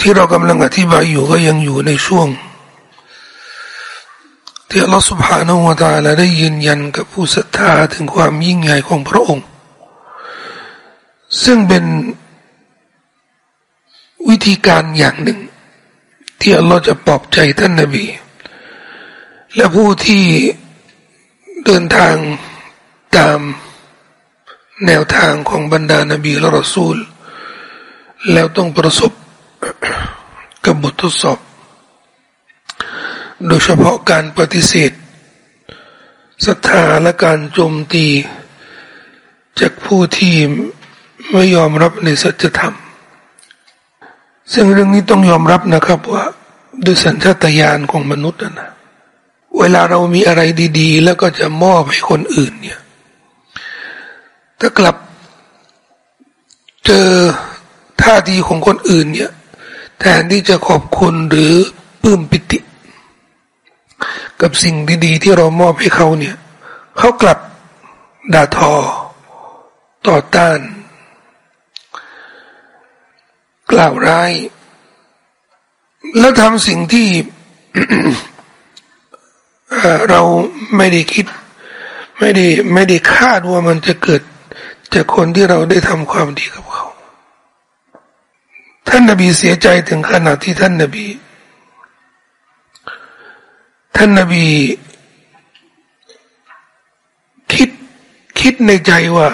ที่เรากำลังอธิบายอยู่ก็ยังอยู่ในช่วงที่อัลลอฮฺ سبحانه และ تعالى ได้ยืนยันกับผู้ศรัทธาถึงความยิ่งใหญ่ของพระองค์ ซึ่งเป็นวิธีการอย่างหนึ่ง ที่อัลลอฮฺจะปลอบใจท่านนบี และผู้ที่เดินทางตามแนวทางของบรรดานบีและรอซูล แล้วต้องประสบ กับบททดสอบ โดยเฉพาะการปฏิเสธศรัทธาและการโจมตี จากผู้ที่ไม่ยอมรับในสัจธรรม ซึ่งเรื่องนี้ต้องยอมรับนะครับว่าด้วยสัญชาตญาณของมนุษย์นะเวลาเรามีอะไรดีๆ แล้วก็จะมอบให้คนอื่นเนี่ย ถ้ากลับเจอท่าทีของคนอื่นเนี่ย แทนที่จะขอบคุณหรือปลื้มปิติ กับสิ่งดีๆ ที่เรามอบให้เขาเนี่ยเขากลับด่าทอ ต่อต้าน กล่าวร้าย แล้วทำสิ่งที่เราไม่ได้คิด ไม่ได้ไม่ได้คาดว่ามันจะเกิด จากคนที่เราได้ทำความดีกับเขา ท่านนบีเสียใจถึงขนาดที่ท่านนบี ท่านนบี คิดคิดในใจว่า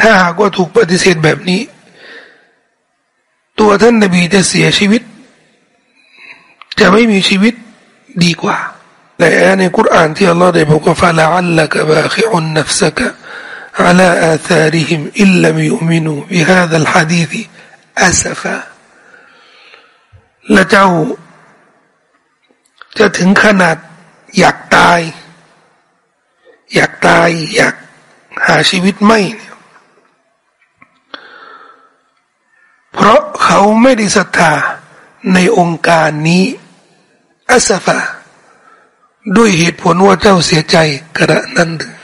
ถ้าหากว่าถูกปฏิเสธแบบนี้ ตัวท่านนบีจะเสียชีวิต จะไม่มีชีวิตดีกว่าแต่ในคุรานที่อัลลอฮ์ได้บอกว่าฟาลาอัลลักบาคิอุนนัฟซกะ على آثارهم إن لم يؤمنوا بهذا الحديث อาสฟะและเจ้า จะถึงขนาดอยากตาย อยากตาย อยากหาชีวิตไม่เนี่ยเพราะเขาไม่ได้ศรัทธาในองค์การนี้อาสฟะด้วยเหตุผลว่าเจ้าเสียใจกระนั้นหรือ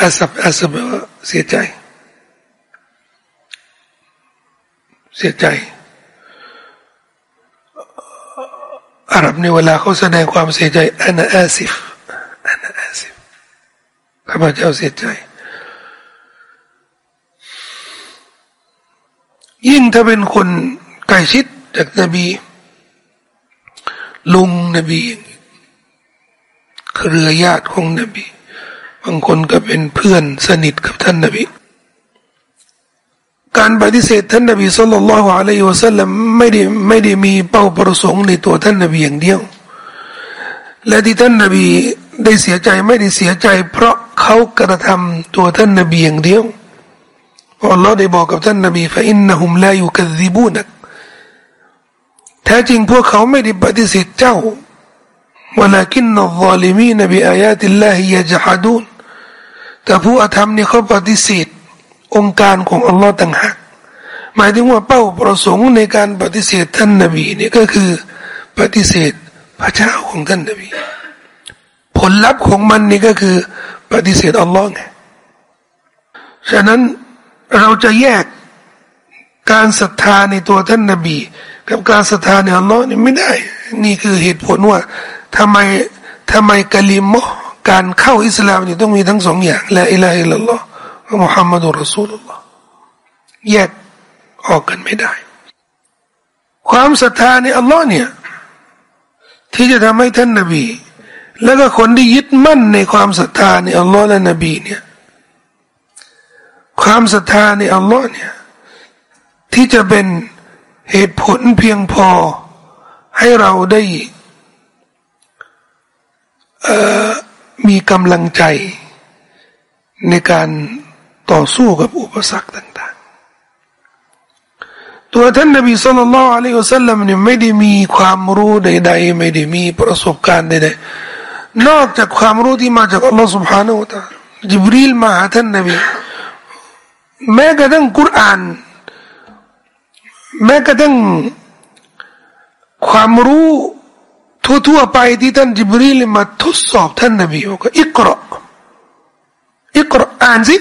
อาสฟอาสฟเสียใจ เสียใจอาหรับในเวลาเขาแสดงความเสียใจอันอาซิฟอันอาซิฟข้าพเจ้าเสียใจยิ่งถ้าเป็นคนใกล้ชิดจากนบี ลุงนบีเครือญาติของนบี บางคนก็เป็นเพื่อนสนิทกับท่านนบี การปฏิเสธท่านนบีสุลต่านละฮ์อะลัยฮิวะสัลลัมไม่ได้ไม่ได้มีเป้าประสงค์ในตัวท่านนบีอย่างเดียว และที่ท่านนบีได้เสียใจไม่ได้เสียใจ เพราะเขากระทำตัวท่านนบีอย่างเดียวอัลลอฮ์ได้บอกกับท่านนบีฟาอินนะฮุมลายุคัซิบูนักแท้จริงพวกเขาไม่ได้ปฏิเสธเจ้า ولكن الظالمين بآيات الله يجحدون แต่ผู้อธรรมนี่เขาปฏิเสธ องค์การของอัลลอฮ์ต่างหากหมายถึงว่าเป้าประสงค์ในการปฏิเสธท่านนบีนี่ก็คือปฏิเสธพระเจ้าของท่านนบี ผลลัพธ์ของมันนี่ก็คือปฏิเสธอัลลอฮ์ไงฉะนั้นเราจะแยกการศรัทธาในตัวท่านนบี กับการศรัทธาในอัลลอฮ์นี่ไม่ได้ นี่คือเหตุผลว่าทำไมทำไมกะลิมะการเข้าอิสลามนี่ต้องมีทั้งสองอย่างและอิลาฮิลลัลล อฮ์มุฮัมมัดุลรอซูลุลลอฮ์แยกออกกันไม่ได้ ความศรัทธาในอัลลอฮ์เนี่ย ที่จะทำให้ท่านนบี แล้วก็คนที่ยึดมั่นในความศรัทธาในอัลลอฮ์และนบีเนี่ย ความศรัทธาในอัลลอฮ์เนี่ย ที่จะเป็นเหตุผลเพียงพอให้เราได้มีกำลังใจในการ ต่อสู้กับอุปสรรคต่างๆ ตัวท่านนบีสุลต่านละอัลลอฮฺสัลลัมเนี่ยไม่ได้มีความรู้ใดๆไม่ได้มีประสบการณ์ใดๆนอกจากความรู้ที่มาจากอัลลอฮฺ سبحانه และ تعالى จิบรีลมาหาท่านนบีแม้กระทั่งกุรอานแม้กระทั่งความรู้ทั่วๆไปที่ท่านจิบรีลมาทดสอบท่านนบีว่าอิกราอิกราอ่านสิ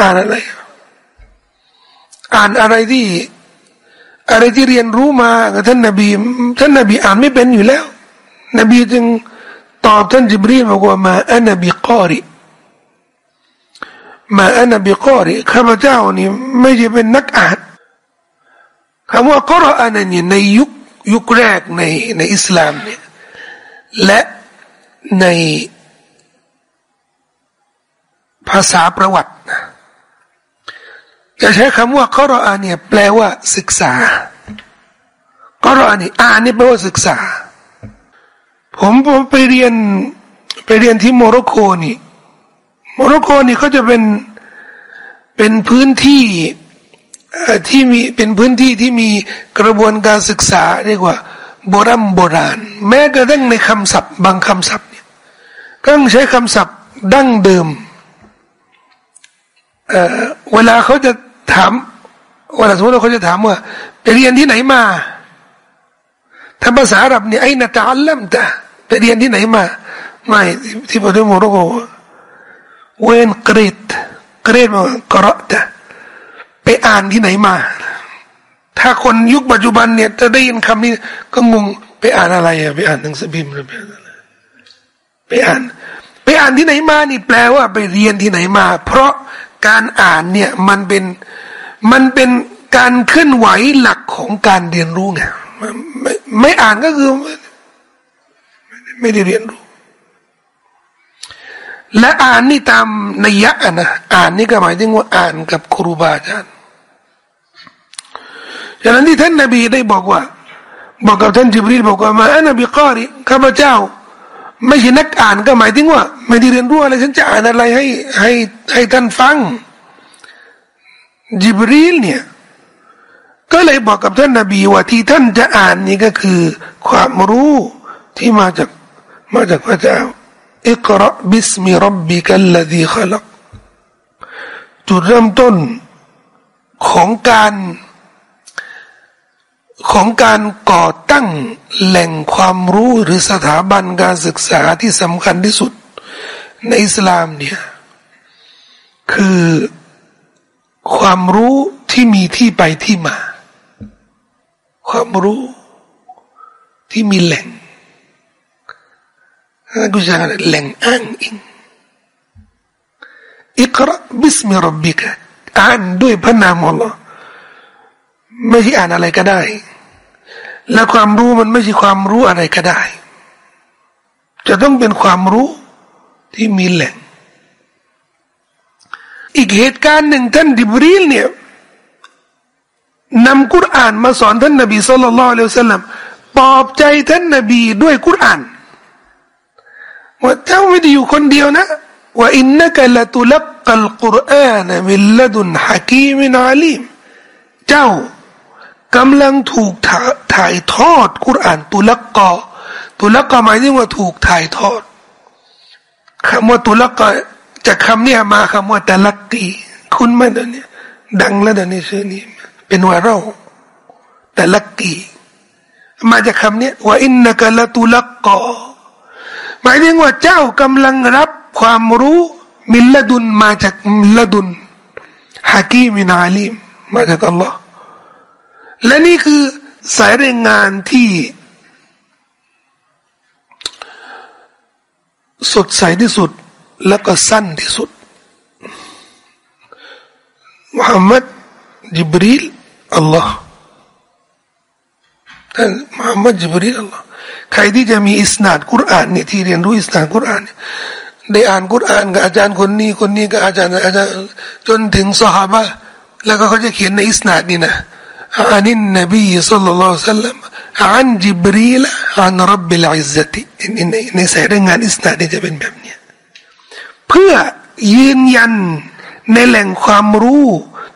อ่านอะไร อ่านอะไรที่ อะไรที่เรียนรู้มากับท่านนบีท่านนบีอ่านไม่เป็นอยู่แล้ว นบีจึงตอบท่านจิบรีบอกว่ามาอันนบีกอริมาอันนบีกอริข้าพเจ้านี่ไม่ใช่เป็นนักอ่านคำว่ากรอานนี่ในยุคยุคแรกในในอิสลามเนี่ยและในภาษาประวัติ จะใช้คำว่ากรอานเนี่ยแปลว่าศึกษากรอานนี่อ่านนี่แปลว่าศึกษา ผมผมไปเรียนไปเรียนที่โมร็อกโกนี่โมร็อกโกนี่เขาจะเป็นเป็นพื้นที่ที่มีเป็นพื้นที่ที่มีกระบวนการศึกษาเรียกว่า โบราณโบราณ แม้กระทั่งในคำศัพท์ บางคำศัพท์เนี่ยก็ต้องใช้คำศัพท์ดั้งเดิมเวลาเขาจะ ถามเวลาสมมติเขาจะถามว่าไปเรียนที่ไหนมาถ้าภาษาอาหรับเนี่ยأين تعلمت ไปเรียนที่ไหนมาไม่ที่ประเทศโมร็อกโกوين قريت قريت มากระตะไปอ่านที่ไหนมา ถ้าคนยุคปัจจุบันเนี่ยจะได้ยินคำนี้ก็งงไปอ่านอะไรอะไปอ่านหนังสือพิมพ์หรือไปอ่านอะไรไปอ่าน ไปอ่านที่ไหนมานี่แปลว่าไปเรียนที่ไหนมา เพราะการอ่านเนี่ยมันเป็น มันเป็นการเคลื่อนไหวหลักของการเรียนรู้ไงไม่ไม่อ่านก็คือ ไม่ได้เรียนรู้ และอ่านนี่ตามนัยยะนะอ่านนี่ก็หมายถึงว่าอ่านกับครูบาอาจารย์ฉะนั้นที่ท่านนบีได้บอกว่า บอกกับท่านจิบรีลบอกว่ามาอันนบีกอริข้าพเจ้า ไม่ใช่นักอ่านก็หมายถึงว่า ไม่ได้เรียนรู้อะไรฉันจะอ่านอะไรให้ให้ให้ท่านฟัง จิบรีลเนี่ยก็เลยบอกกับท่านนบีว่าที่ท่านจะอ่านนี่ก็คือ ความรู้ที่มาจากมาจากพระเจ้าอิกราบิสมิรับบิกัลลดีขลักจุดเริ่มต้นของการของการก่อตั้งแหล่งความรู้หรือสถาบันการศึกษาที่สำคัญที่สุด ในอิสลามเนี่ย คือ ความรู้ที่มีที่ไปที่มา ความรู้ที่มีแหล่งกุจาแหล่งอ้างอิงอิกราบิสมิรับบิกะอ่านด้วยพระนามอัลลอฮ์ไม่ใช่อ่านอะไรก็ได้ และความรู้มันไม่ใช่ความรู้อะไรก็ได้ จะต้องเป็นความรู้ที่มีแหล่ง อีกเหตุการณ์หนึ่งท่านดิบรีลเนี่ยนำกุรอานมาสอนท่านนบีสุลต่านละอัลสลัมปลอบใจท่านนบีด้วยกุรอานว่าเจ้าไม่ได้อยู่คนเดียวนะว่าอินนักละตุลักกัลกุรอานมิลลดุนฮะกีมินอาลีมเจ้ากำลังถูกถ่ายทอดกุรอานตุลักกอตุลักกอหมายถึงว่าถูกถ่ายทอดคำว่าตุลักกอ จากคำนี้มาคำว่าตะลักกีคุณไหมเดี๋ยวนี้ดังแล้วเดี๋ยวนี้ชื่อนี้เป็นว่าเราตะลักกีมาจากคำนี้ว่าอินนักละตุลักกอหมายถึงว่าเจ้ากำลังรับความรู้มิลลดุนมาจากมิลลดุนฮากีมินอาลีมมาจากอัลลอฮ์และนี่คือสายรายงานที่ สดใสที่สุด แล้วก็สั้นที่สุดมุฮัมมัดจิบรีลอัลลอฮ์ท่านมุฮัมมัดจิบรีลอัลลอฮ์ใครที่จะมีอิสนาดกุรอานเนี่ยที่เรียนรู้อิสนาดกุรอานได้อ่านกุรอานกับอาจารย์คนนี้คนนี้กับอาจารย์อาจารย์จนถึงสหาบะแล้วก็เขาจะเขียนในอิสนาดนี่นะอันนี้นบีสัลลัลลอฮุซัลลัมอันจิบรีลอันรับบิลอิซซติในในสายรายงานอิสนาดจะเป็นแบบนี้ เพื่อยืนยันในแหล่งความรู้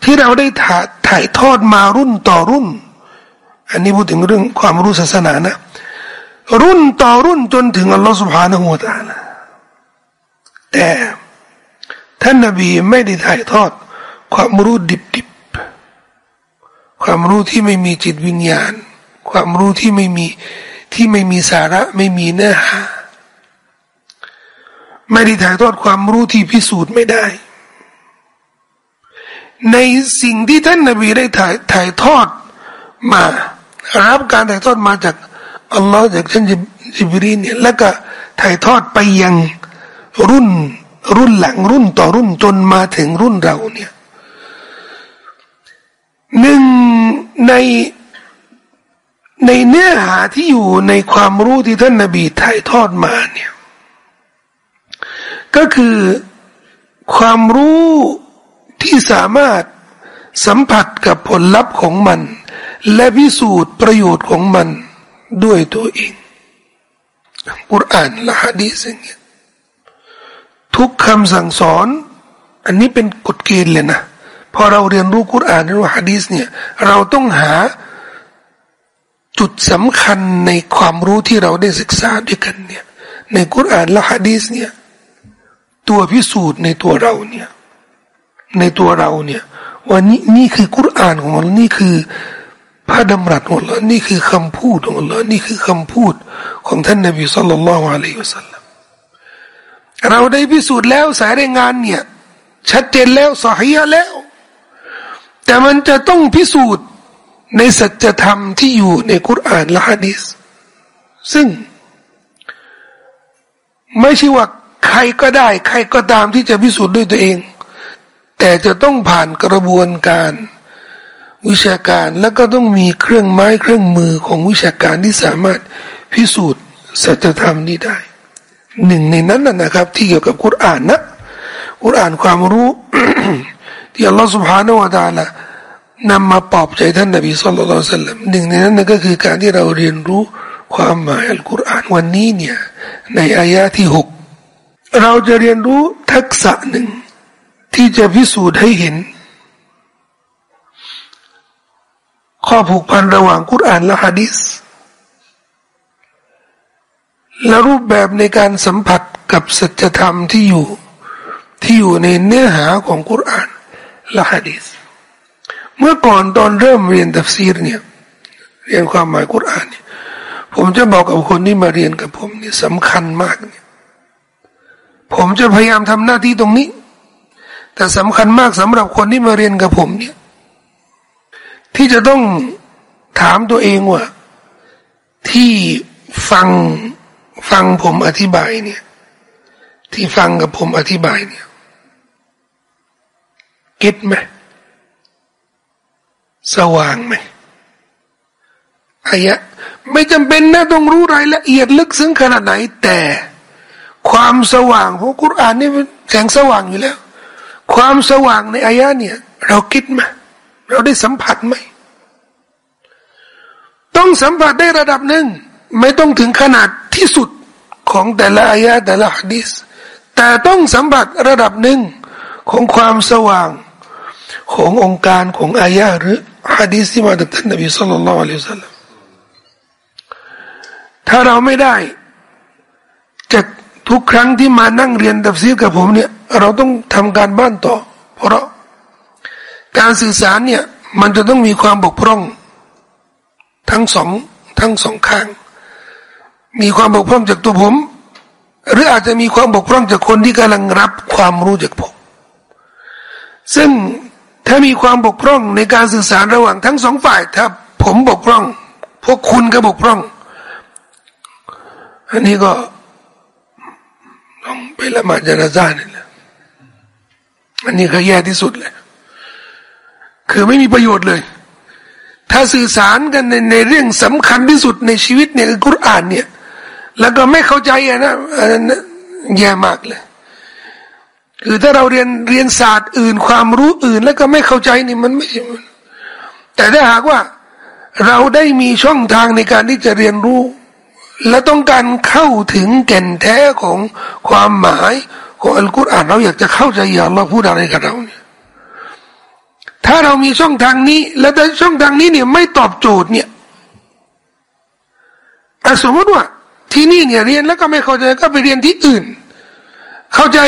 ที่เราได้ถ่ายถ่ายทอดมารุ่นต่อรุ่น อันนี้พูดถึงเรื่องความรู้ศาสนานะ รุ่นต่อรุ่นจนถึงอัลลอฮฺสุบฮานะฮูตาลแต่ท่านนบีไม่ได้ถ่ายทอด ความรู้ดิบๆ ความรู้ที่ไม่มีจิตวิญญาณ ความรู้ที่ไม่มีที่ไม่มีสาระไม่มีเนื้อหา ไม่ได้ถ่ายทอดความรู้ที่พิสูจน์ไม่ได้ ในสิ่งที่ท่านนบีได้ถ่ายถ่ายทอดมา รับการถ่ายทอดมาจากอัลลอฮ์จากท่านจิบรีนเนี่ยแล้วก็ถ่ายทอดไปยังรุ่นรุ่นหลังรุ่นต่อรุ่นจนมาถึงรุ่นเราเนี่ยหนึ่งในในเนื้อหาที่อยู่ในความรู้ที่ท่านนาบีถ่ายทอดมาเนี่ย ก็คือความรู้ที่สามารถสัมผัสกับผลลัพธ์ของมัน และพิสูจน์ประโยชน์ของมันด้วยตัวเองกุรอานและฮะดีษอย่งเงี้ยทุกคำสั่งสอน อันนี้เป็นกฎเกณฑ์เลยนะพอเราเรียนรู้กุรอานหรือฮะดีษเนี่ยเราต้องหาจุดสำคัญในความรู้ที่เราได้ศึกษาด้วยกันเนี่ยในกุรอานและฮะดีษเนี่ย ตัวพิสูจน์ในตัวเราเนี่ยในตัวเราเนี่ยว่านี่นี่คือกุรอานของเรานี่คือพระดำรัสของเรานี่คือคำพูดของเรานี่คือคำพูดของท่านนบีสุลต่านละฮ์อะลัยฮิวสัลลัมเราได้พิสูจน์แล้วสายรายงานเนี่ยชัดเจนแล้วสฮีแล้ว แต่มันจะต้องพิสูจน์ในสัจธรรมที่อยู่ในคุรอานและฮะดีษซึ่ง ไม่ใช่ว่า ใครก็ได้ ใครก็ตามที่จะพิสูจน์ด้วยตัวเอง แต่จะต้องผ่านกระบวนการวิชาการแล้วก็ต้องมีเครื่องไม้เครื่องมือของวิชาการที่สามารถพิสูจน์สัจธรรมนี้ได้ หนึ่งในนั้นนะนะครับ ที่เกี่ยวกับคุรอานนะคุรอานความรู้ที่อัลลอฮฺสุบฮานาวะตาละนำมาปลอบใจท่านนบีสุลต่านสัลลัมหนึ่งในนั้นก็คือการที่เราเรียนรู้ความหมายอัลกุรอานวันนี้เนี่ยในอายะที่หก เราจะเรียนรู้ทักษะหนึ่ง ที่จะพิสูจน์ให้เห็น ข้อผูกพันระหว่างกุรอานและฮะดิษและรูปแบบในการสัมผัสกับสัจธรรมที่อยู่ที่อยู่ในเนื้อหาของกุรอานและฮะดิษเมื่อก่อนตอนเริ่มเรียนตัฟซีรเนี่ยเรียนความหมายกุรอานเนี่ยผมจะบอกกับคนที่มาเรียนกับผมเนี่ยสำคัญมากเนี่ย ผมจะพยายามทำหน้าที่ตรงนี้ แต่สำคัญมากสำหรับคนที่มาเรียนกับผมเนี่ย ที่จะต้องถามตัวเองว่า ที่ฟังฟังผมอธิบายเนี่ย ที่ฟังกับผมอธิบายเนี่ยเก็ตไหมสว่างไหมอายะ ไม่จำเป็นนะต้องรู้รายละเอียดลึกซึ้งขนาดไหนแต่ ความสว่างของกุรอานนี่แสงสว่างอยู่แล้ว ความสว่างในอายะเนี่ย เราคิดไหมเราได้สัมผัสไหมต้องสัมผัสได้ระดับหนึ่ง ไม่ต้องถึงขนาดที่สุดของแต่ละอายะแต่ละฮะดิษแต่ต้องสัมผัสระดับหนึ่งของความสว่างขององค์การของอายะหรือฮะดีษที่มาจากท่านนบีสุลต่านละอัลลอฮฺสัลลัมถ้าเราไม่ได้จาก ทุกครั้งที่มานั่งเรียนตัฟซีรกับผมเนี่ย เราต้องทำการบ้านต่อ เพราะการสื่อสารเนี่ย มันจะต้องมีความบกพร่อง ทั้งสองทั้งสองข้าง มีความบกพร่องจากตัวผม หรืออาจจะมีความบกพร่องจากคนที่กำลังรับความรู้จากผมซึ่งถ้ามีความบกพร่องในการสื่อสารระหว่างทั้งสองฝ่าย ถ้าผมบกพร่อง พวกคุณก็บกพร่อง อันนี้ก็ ต้องไปละหมาดจานาซานี่แหละอันนี้ก็แย่ที่สุดเลย คือไม่มีประโยชน์เลย ถ้าสื่อสารกันในในเรื่องสำคัญที่สุดในชีวิตเนี่ยคือกุรอานเนี่ย แล้วก็ไม่เข้าใจอะนะอันนั้นแย่มากเลย คือถ้าเราเรียนเรียนศาสตร์อื่นความรู้อื่น แล้วก็ไม่เข้าใจนี่มันไม่ใช่แต่ถ้าหากว่า เราได้มีช่องทางในการที่จะเรียนรู้ และต้องการเข้าถึงแก่นแท้ของความหมายของอัลกุรอานเราอยากจะเข้าใจอย่างเราพูดอะไรกับเราเนี่ยถ้าเรามีช่องทางนี้ แล้วแต่ช่องทางนี้เนี่ยไม่ตอบโจทย์เนี่ยสมมติว่า ที่นี่เนี่ยเรียนแล้วก็ไม่เข้าใจก็ไปเรียนที่อื่น เข้าใจ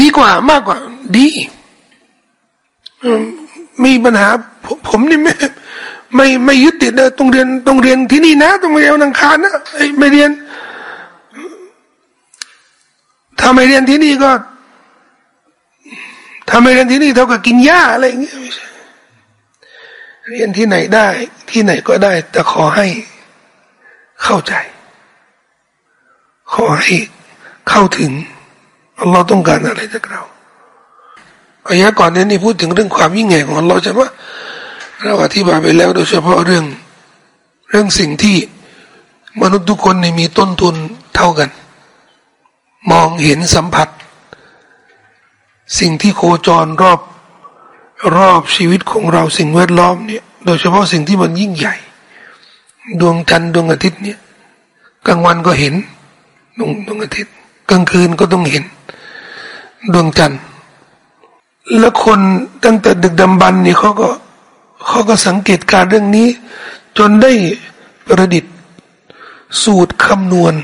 ดีกว่ามากกว่า ดี มีปัญหา ผมนี่ไม่ ไม่ไม่ยึดติดเลยต้องเรียนต้องเรียนที่นี่นะต้องเรียนนังคารนะไม่เรียน ถ้าไม่เรียนที่นี่ก็ถ้าไม่เรียนที่นี่เท่ากับกินหญ้าอะไรอย่างเงี้ยเรียนที่ไหนได้ ที่ไหนก็ได้ แต่ขอให้เข้าใจ ขอให้เข้าถึงอัลลอฮ์ต้องการอะไรจากเราอายะก่อนนี้นี่พูดถึงเรื่องความยิ่งใหญ่ของอัลลอฮ์ใช่ไหม เราอธิบายไปแล้วโดยเฉพาะเรื่อง เรื่องสิ่งที่มนุษย์ทุกคนมีต้นทุนเท่ากัน มองเห็นสัมผัส สิ่งที่โคจรรอบรอบชีวิตของเราสิ่งแวดล้อมเนี่ย โดยเฉพาะสิ่งที่มันยิ่งใหญ่ ดวงจันทร์ดวงอาทิตย์เนี่ยกลางวันก็เห็นดวงดวงอาทิตย์ กลางคืนก็ต้องเห็น ดวงจันทร์ แล้วคนตั้งแต่ดึกดำบรรนี่เขาก็ เขาก็สังเกตการเรื่องนี้ จนได้ประดิษฐ์สูตรคำนวณ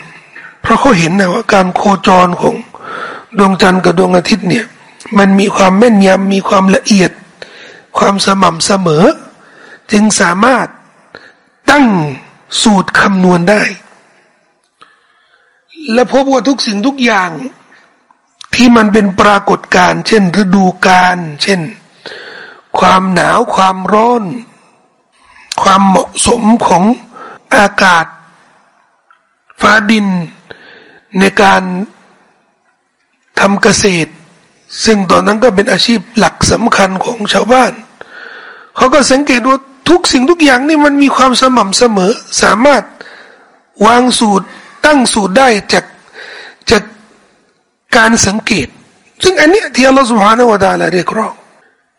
เพราะเขาเห็นนะว่าการโคจรของดวงจันทร์กับดวงอาทิตย์เนี่ย มันมีความแม่นยำมีความละเอียด ความสม่ำเสมอ จึงสามารถตั้งสูตรคำนวณได้ และพบว่าทุกสิ่งทุกอย่างที่มันเป็นปรากฏการณ์เช่นฤดูกาลเช่น ความหนาวความร้อน ความเหมาะสมของอากาศ ฟ้าดิน ในการทำเกษตร ซึ่งตอนนั้นก็เป็นอาชีพหลักสำคัญของชาวบ้าน เขาก็สังเกตว่าทุกสิ่งทุกอย่างนี่มันมีความสม่ำเสมอ สามารถวางสูตรตั้งสูตรได้จากจากการสังเกต ซึ่งอันนี้ที่อัลลอฮฺสุบฮานาวะดาละเรียกร้อง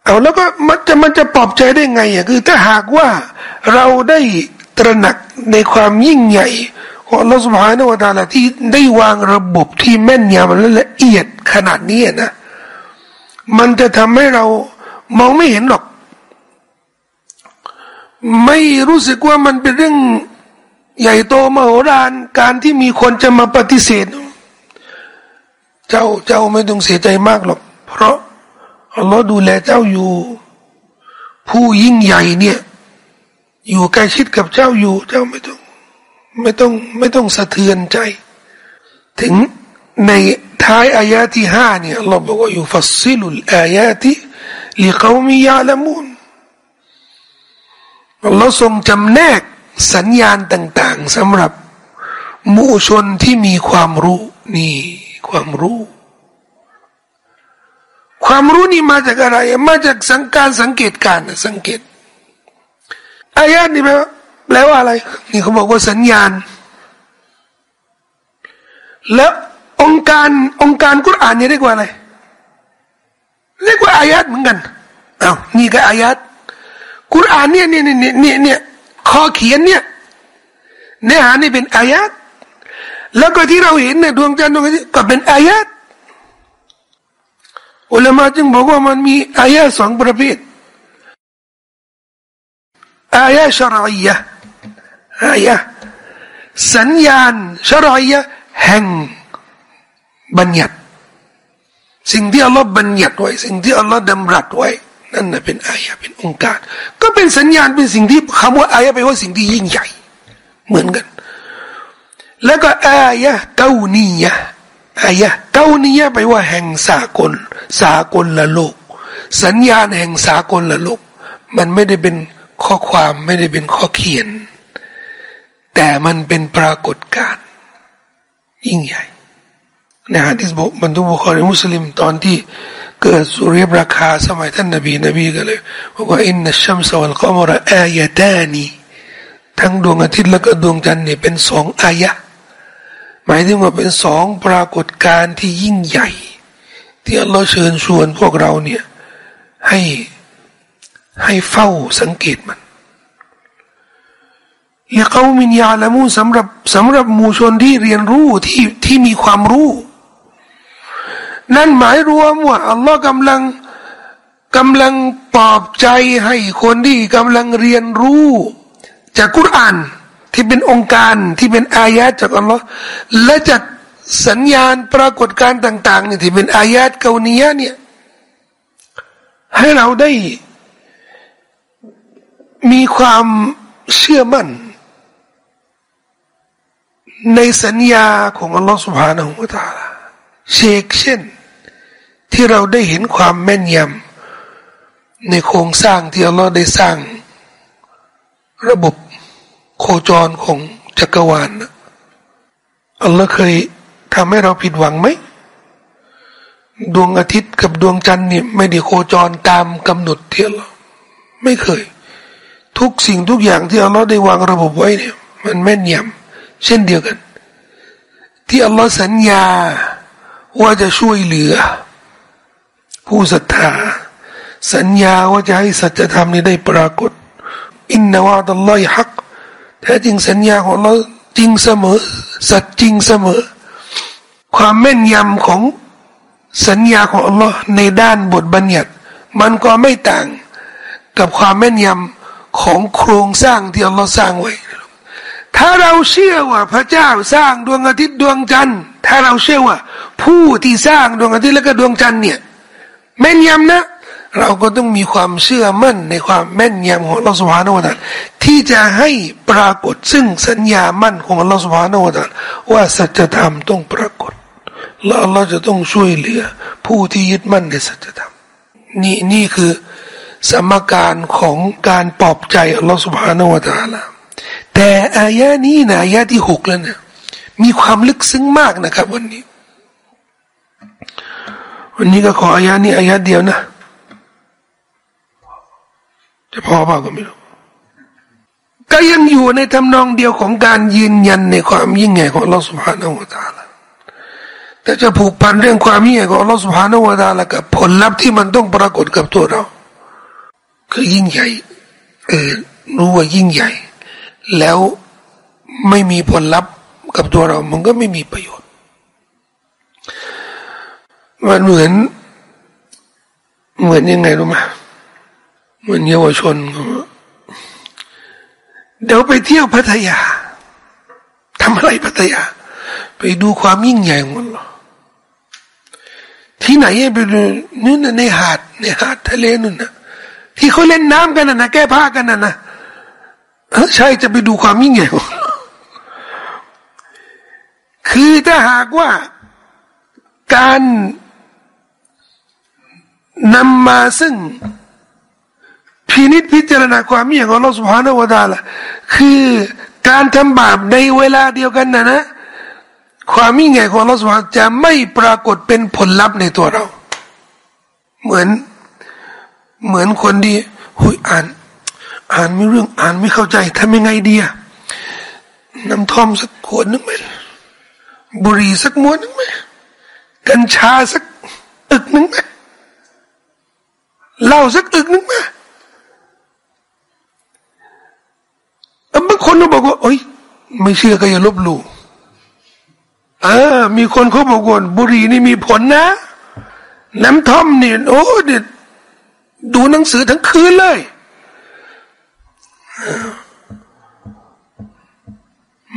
เอาแล้วก็มันจะมันจะปลอบใจได้ไงอะคือถ้าหากว่าเราได้ตระหนักในความยิ่งใหญ่ของอัลลอฮฺสุบฮานาวะดาละที่ได้วางระบบที่แม่นยำและละเอียดขนาดนี้นะ มันจะทำให้เรามองไม่เห็นหรอก ไม่รู้สึกว่ามันเป็นเรื่องใหญ่โตมโหฬารการที่มีคนจะมาปฏิเสธ เจ้าเจ้าไม่ต้องเสียใจมากหรอก เพราะ อัลลอฮ์ดูแลเจ้าอยู่ ผู้ยิ่งใหญ่เนี่ย อยู่ใกล้ชิดกับเจ้าอยู่ เจ้าไม่ต้อง ไม่ต้องไม่ต้องสะเทือนใจ ถึงในท้ายอายะที่ห้าเนี่ยเราบอกว่าอยู่ฟัสซิลุลอายะที่ลิเขามียาละมุนอัลลอฮ์ทรงจำแนกสัญญาณต่าง ๆสำหรับมูชนที่มีความรู้นี่ ความรู้ ความรู้นี่มาจากอะไร มาจากสังการสังเกตการสังเกตอายะนี่แปลว่าแปลว่าอะไร นี่เขาบอกว่าสัญญาณ แล้วองค์การองค์การกุรอานนี่เรียกว่าอะไรเรียกว่าอายัดเหมือนกันอา้าวนี่ก็อายัดกุรอานเนี่ยเนี่ยเนี่ยเนี่ยเนี่ยข้อเขียนเนี่ยเนื้อหานี่เป็นอายัดแล้วก็ที่เราเห็นเนี่ยดวงจันทร์ดวงอาทิตย์ก็เป็นอายะ อุลามะจึงบอกว่ามันมีอายะสองประเภทอายะชรัยะอายะสัญญาณชรัยะแห่งบัญญัติสิ่งที่อัลลอฮ์บัญญัติไว้สิ่งที่อัลลอฮ์ดำรัสไว้นั่นน่ะเป็นอายะเป็นองค์การ ก็เป็นสัญญาณเป็นสิ่งที่คำว่าอายะแปลว่าสิ่งที่ยิ่งใหญ่ เหมือนกัน แล้วก็อายะเกานียะอายะเกานียะไปว่าแห่งสากล สากลละโลก สัญญาณแห่งสากลละโลก มันไม่ได้เป็นข้อความไม่ได้เป็นข้อเขียน แต่มันเป็นปรากฏการณ์ยิ่งใหญ่ในฮะดิษบอกบรรทุบุคคลมุสลิมตอนที่เกิดสุริยปราคาสมัยท่านนบีนบีก็เลยบอกว่าอินนัชชัมสวัลกอมระอายะตานีทั้งดวงอาทิตย์และก็ดวงจันทร์เนี่ยเป็นสองอายะหมายถึงว่าเป็นสองปรากฏการณ์ที่ยิ่งใหญ่ ที่อัลลอฮ์เชิญชวนพวกเราเนี่ยให้ให้เฝ้าสังเกตมันยาเขามินยาละมูสำหรับสำหรับมูชนที่เรียนรู้ที่ที่มีความรู้ นั่นหมายรวมว่าอัลลอฮ์กำลังกำลังปลอบใจให้คนที่กำลังเรียนรู้ จากกุรอานที่เป็นองค์การที่เป็นอายะจากอัลลอฮ์และจาก สัญญาณปรากฏการต่างๆนี่ที่เป็นอายาตเกาเนียเนี่ย ให้เราได้มีความเชื่อมั่น ในสัญญาของอัลลอฮฺสุบฮานาหูตาลาเชกเช่น ที่เราได้เห็นความแม่นยำในโครงสร้างที่อัลลอฮฺได้สร้าง ระบบโคจรของจักรวาลอัลลอฮฺเคย ทำให้เราผิดหวังไหม ดวงอาทิตย์กับดวงจันทร์นี่ไม่ได้โคจรตามกำหนดเที่ยวไม่เคย ทุกสิ่งทุกอย่างที่อัลลอฮ์ได้วางระบบไว้เนี่ย มันแม่นยำเช่นเดียวกัน ที่อัลลอฮ์สัญญาว่าจะช่วยเหลือ ผู้ศรัทธาสัญญาว่าจะให้สัจธรรมนี้ได้ปรากฏ อินนาวาดัลลอฮิฮักแท้จริงสัญญาของเราจริงเสมอ สัจจริงเสมอ ความแม่นยำของสัญญาของอัลลอฮ์ในด้านบทบัญญัติ มันก็ไม่ต่างกับความแม่นยำของโครงสร้างที่อัลลอฮ์สร้างไว้ ถ้าเราเชื่อว่าพระเจ้าสร้างดวงอาทิตย์ดวงจันทร์ ถ้าเราเชื่อว่า ผู้ที่สร้างดวงอาทิตย์และก็ดวงจันทร์เนี่ยแม่นยำนะ เราก็ต้องมีความเชื่อมั่นในความแม่นยำของอัลลอฮฺสุบฮานาวะตาที่จะให้ปรากฏซึ่งสัญญามั่นของอัลลอฮฺสุบฮานาวะตาว่าสัจธรรมต้องปรากฏ และอัลลอฮ์จะต้องช่วยเหลือ ผู้ที่ยึดมั่นในศัจธรรมนี่นี่คือสมการของการปลอบใจอัลลอฮ์สุบฮานาวะตาลาแต่อายะนี้นะอายะที่หกแล้วนะมีความลึกซึ้งมากนะครับ วันนี้ วันนี้ก็ขออายะนี้อายะเดียวนะ จะพอเป่าก็ไม่รู้ก็ยังอยู่ในทำนองเดียวของการยืนยันในความยิ่งใหญ่ของเราสุภฮานาวตาลา แต่จะผูกพันเรื่องความยิ่งใหญ่ของลอสุบฮานาอูตาละกับผลลัพธ์ที่มันต้องปรากฏกับตัวเรา คือยิ่งใหญ่ เออรู้ว่ายิ่งใหญ่ แล้วไม่มีผลลัพธ์กับตัวเรา มันก็ไม่มีประโยชน์ มันเหมือน เหมือนยังไงรู้ไหมเหมือนเยาวชนเดี๋ยวไปเที่ยวพัทยาทำอะไรพัทยา ไปดูความยิ่งใหญ่ของมันหรอที่ไหนไปดูนู่นในหาดในหาดทะเลนู่นนะที่เขาเล่นน้ำกันนะนะแก้ผ้ากันนะนะใช่จะไปดูความยิ่งใหญ่คือถ้าหากว่าการนำมาซึ่งพินิษพิจารณาความยิ่งใหญ่ของเราสุภาพนวดาละคือการทำบาปในเวลาเดียวกันนะนะ ความมิ่งใหญ่ของเราสุภาจะไม่ปรากฏเป็นผลลัพธ์ในตัวเรา เหมือน เหมือนคนที่หุยอ่าน อ่านไม่เรื่องอ่านไม่เข้าใจทำยังไงดีอะน้ำท่อมสักขวดนึงไหมบุหรี่สักม้วนนึงไหมกัญชาสักอึกนึงไหมเหล้าสักอึกนึงไหมบางคนก็บอกว่าโอ้ยไม่เชื่อก็อย่าลบหลู่ เออ มีคนเขาบอกว่าบุหรี่นี่มีผลนะ น้ำท่อมนี่โอ้เด็ดดูหนังสือทั้งคืนเลย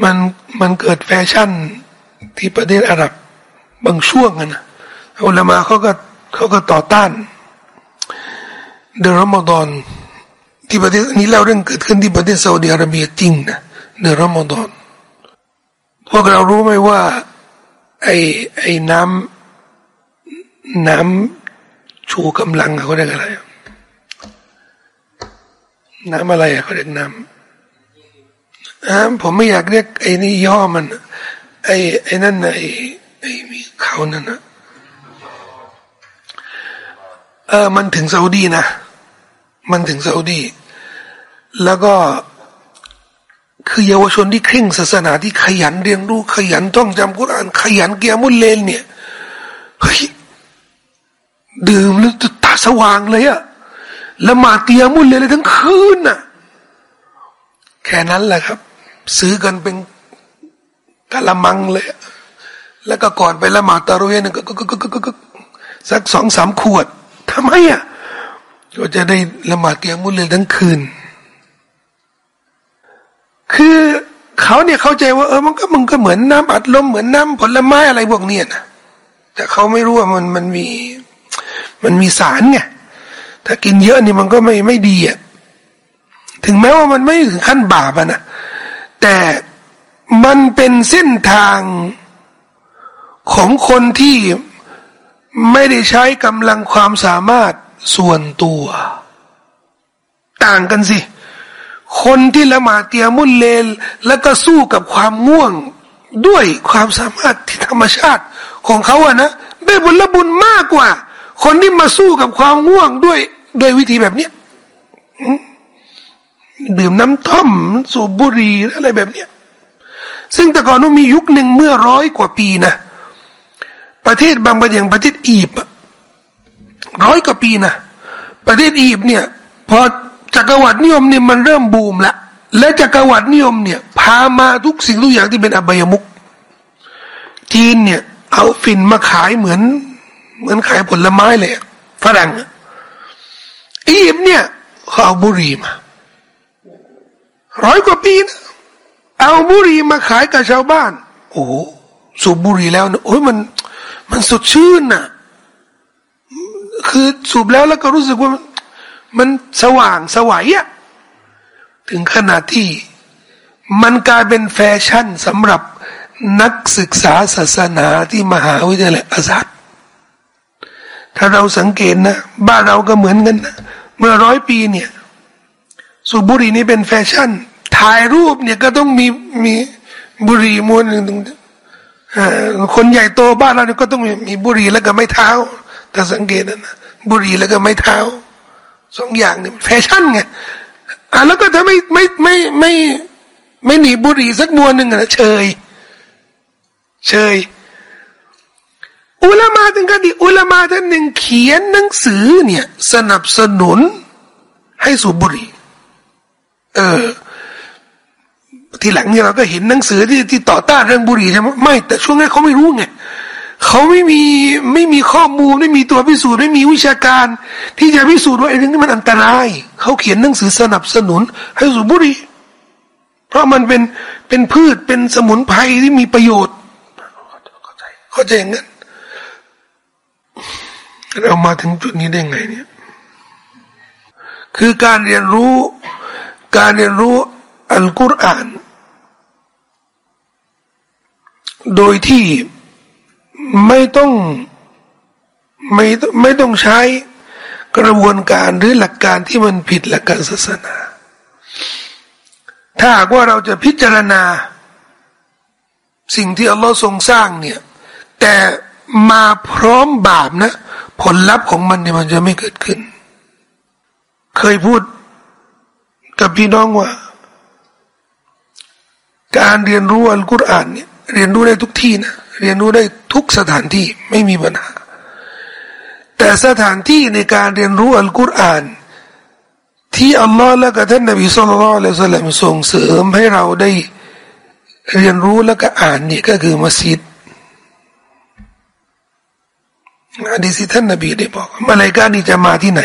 มันมันเกิดแฟชั่นที่ประเทศอาหรับบางช่วงนะอุลามาเขาก็เขาก็ต่อต้าน เดือนรอมฎอนที่ประเทศนี้เล่าเรื่องเกิดขึ้นที่ประเทศซาอุดิอาระเบียจริงนะเดือนรอมฎอนพวกเรารู้ไหมว่า ไอ้ไอ้น้ำน้ำชูกำลังเขาเรียกอะไร น้ำอะไรเขาเรียกน้ำอ่าผมไม่อยากเรียกไอ้นี่ย่อมัน ไอ้ไอ้นั่นไอ้ไอ้มีเขานั่นนะเออมันถึงซาอุดีนะ มันถึงซาอุดี แล้วก็ คือเยาวชนที่เคร่งศาสนาที่ขยันเรียนรู้ขยันท่องจำกุรอาน ขยันเกียมุลเลนเนี่ยเฮ้ยดื่มแล้วตาสว่างเลยอะละหมาดเกียมุลเลนเลยทั้งคืนน่ะ แค่นั้นแหละครับ ซื้อกันเป็นกะละมังเลย แล้วก็ก่อนไปละหมาดตะรุยนึงก็สักสองสามขวดทำไมอะก็จะได้ละหมาดเตียมุลเลยทั้งคืน คือเขาเนี่ยเข้าใจว่าเออมันก็มันก็เหมือนน้ำอัดลมเหมือนน้ำผลไม้อะไรพวกเนี้ยนะแต่เขาไม่รู้ว่ามันมันมี มันมีสารไงถ้ากินเยอะนี่มันก็ไม่ไม่ดีอะถึงแม้ว่ามันไม่ถึงขั้นบาปนะแต่มันเป็นเส้นทางของคนที่ไม่ได้ใช้กำลังความสามารถส่วนตัว ต่างกันสิ คนที่ละหมาดเตียมุลเลลแล้วก็สู้กับความง่วง ด้วยความสามารถที่ธรรมชาติของเขาอะนะได้บุญละบุญมากกว่า คนที่มาสู้กับความง่วงด้วยด้วยวิธีแบบเนี้ยดื่มน้ำท่อมสูบบุหรี่อะไรแบบเนี้ยซึ่งแต่ก่อนมันมียุคหนึ่งเมื่อร้อยกว่าปีนะประเทศบางประเทศอย่างประเทศอียิปต์ร้อยกว่าปีนะประเทศอียิปต์เนี่ยพอ จักรวรรดินิยมเนี่ยมันเริ่มบูมล้วและจักรวรรดินิยมเนี่ย พามาทุกสิ่งทุกอย่างที่เป็นอบายมุกจีนเนี่ย เอาฝิ่นมาขายเหมือน เหมือนขายผลไม้เลยฝรั่งอียิปต์เนี่ยเขาเอาบุหรี่มาร้อยกว่าปีนะเอาบุหรี่มาขายกับชาวบ้าน โอ้สูบบุหรี่แล้วโอ้ยมัน มันสดชื่นน่ะ คือสูบแล้วแล้วก็รู้สึกว่า มันสว่างสวัยอะถึงขนาดที่มันกลายเป็นแฟชั่นสำหรับนักศึกษาศาสนาที่มหาวิทยาลัยอาซาดถ้าเราสังเกตนะ บ้านเราก็เหมือนกันนะเมื่อร้อยปีเนี่ย สูบบุหรี่นี่เป็นแฟชั่น ถ่ายรูปเนี่ยก็ต้องมีมีบุหรี่มวนหนึ่งคนใหญ่โตบ้านเราเนี่ยก็ต้องมีบุหรี่แล้วก็ไม่เท้าถ้าสังเกตนะบุหรี่แล้วก็ไม่เท้า สองอย่างเนี่ยแฟชั่นไงอะแล้วก็ถ้าไม่ไม่ไม่ไม่ไม่หนีบุหรี่สักมวนหนึ่งนะเชยเชยอุลามาถึงกันดิอุลามาท่านหนึ่งเขียนหนังสือเนี่ยสนับสนุนให้สูบบุหรี่เออทีหลังเนี่ยเราก็เห็นหนังสือที่ที่ต่อต้านเรื่องบุหรี่ใช่ไหมไม่แต่ช่วงนั้นเขาไม่รู้ไง เขาไม่มีไม่มีข้อมูลไม่มีตัวพิสูจน์ไม่มีวิชาการ ที่จะพิสูจน์ว่าไอ้เรื่องนี้มันอันตราย เขาเขียนหนังสือสนับสนุน ให้สูบบุหรี่เพราะมันเป็นเป็นพืชเป็นสมุนไพรที่มีประโยชน์ เข้าใจเข้าใจอย่างนั้นเรามาถึงจุดนี้ได้ไงเนี่ยคือการเรียนรู้การเรียนรู้อัลกุรอาน โดยที่ ไม่ต้องไม่ไม่ต้องใช้กระบวนการหรือหลักการที่มันผิดหลักการศาสนา ถ้าหากว่าเราจะพิจารณา สิ่งที่อัลลอฮ์ทรงสร้างเนี่ย แต่มาพร้อมบาปนะ ผลลัพธ์ของมันเนี่ยมันจะไม่เกิดขึ้น เคยพูดกับพี่น้องว่า การเรียนรู้อัลกุรอานเนี่ยเรียนรู้ได้ทุกที่นะ เรียนรู้ได้ทุกสถานที่ไม่มีปัญหา แต่สถานที่ในการเรียนรู้อัลกุรอาน ที่อัลลอฮ์และก็ท่านนบีสุลต่านละสัลลัมส่งเสริมให้เราได้เรียนรู้แล้วก็อ่านนี่ก็คือมัสยิดอดีสิท่านนบีได้บอกมาลายกานี่จะมาที่ไหน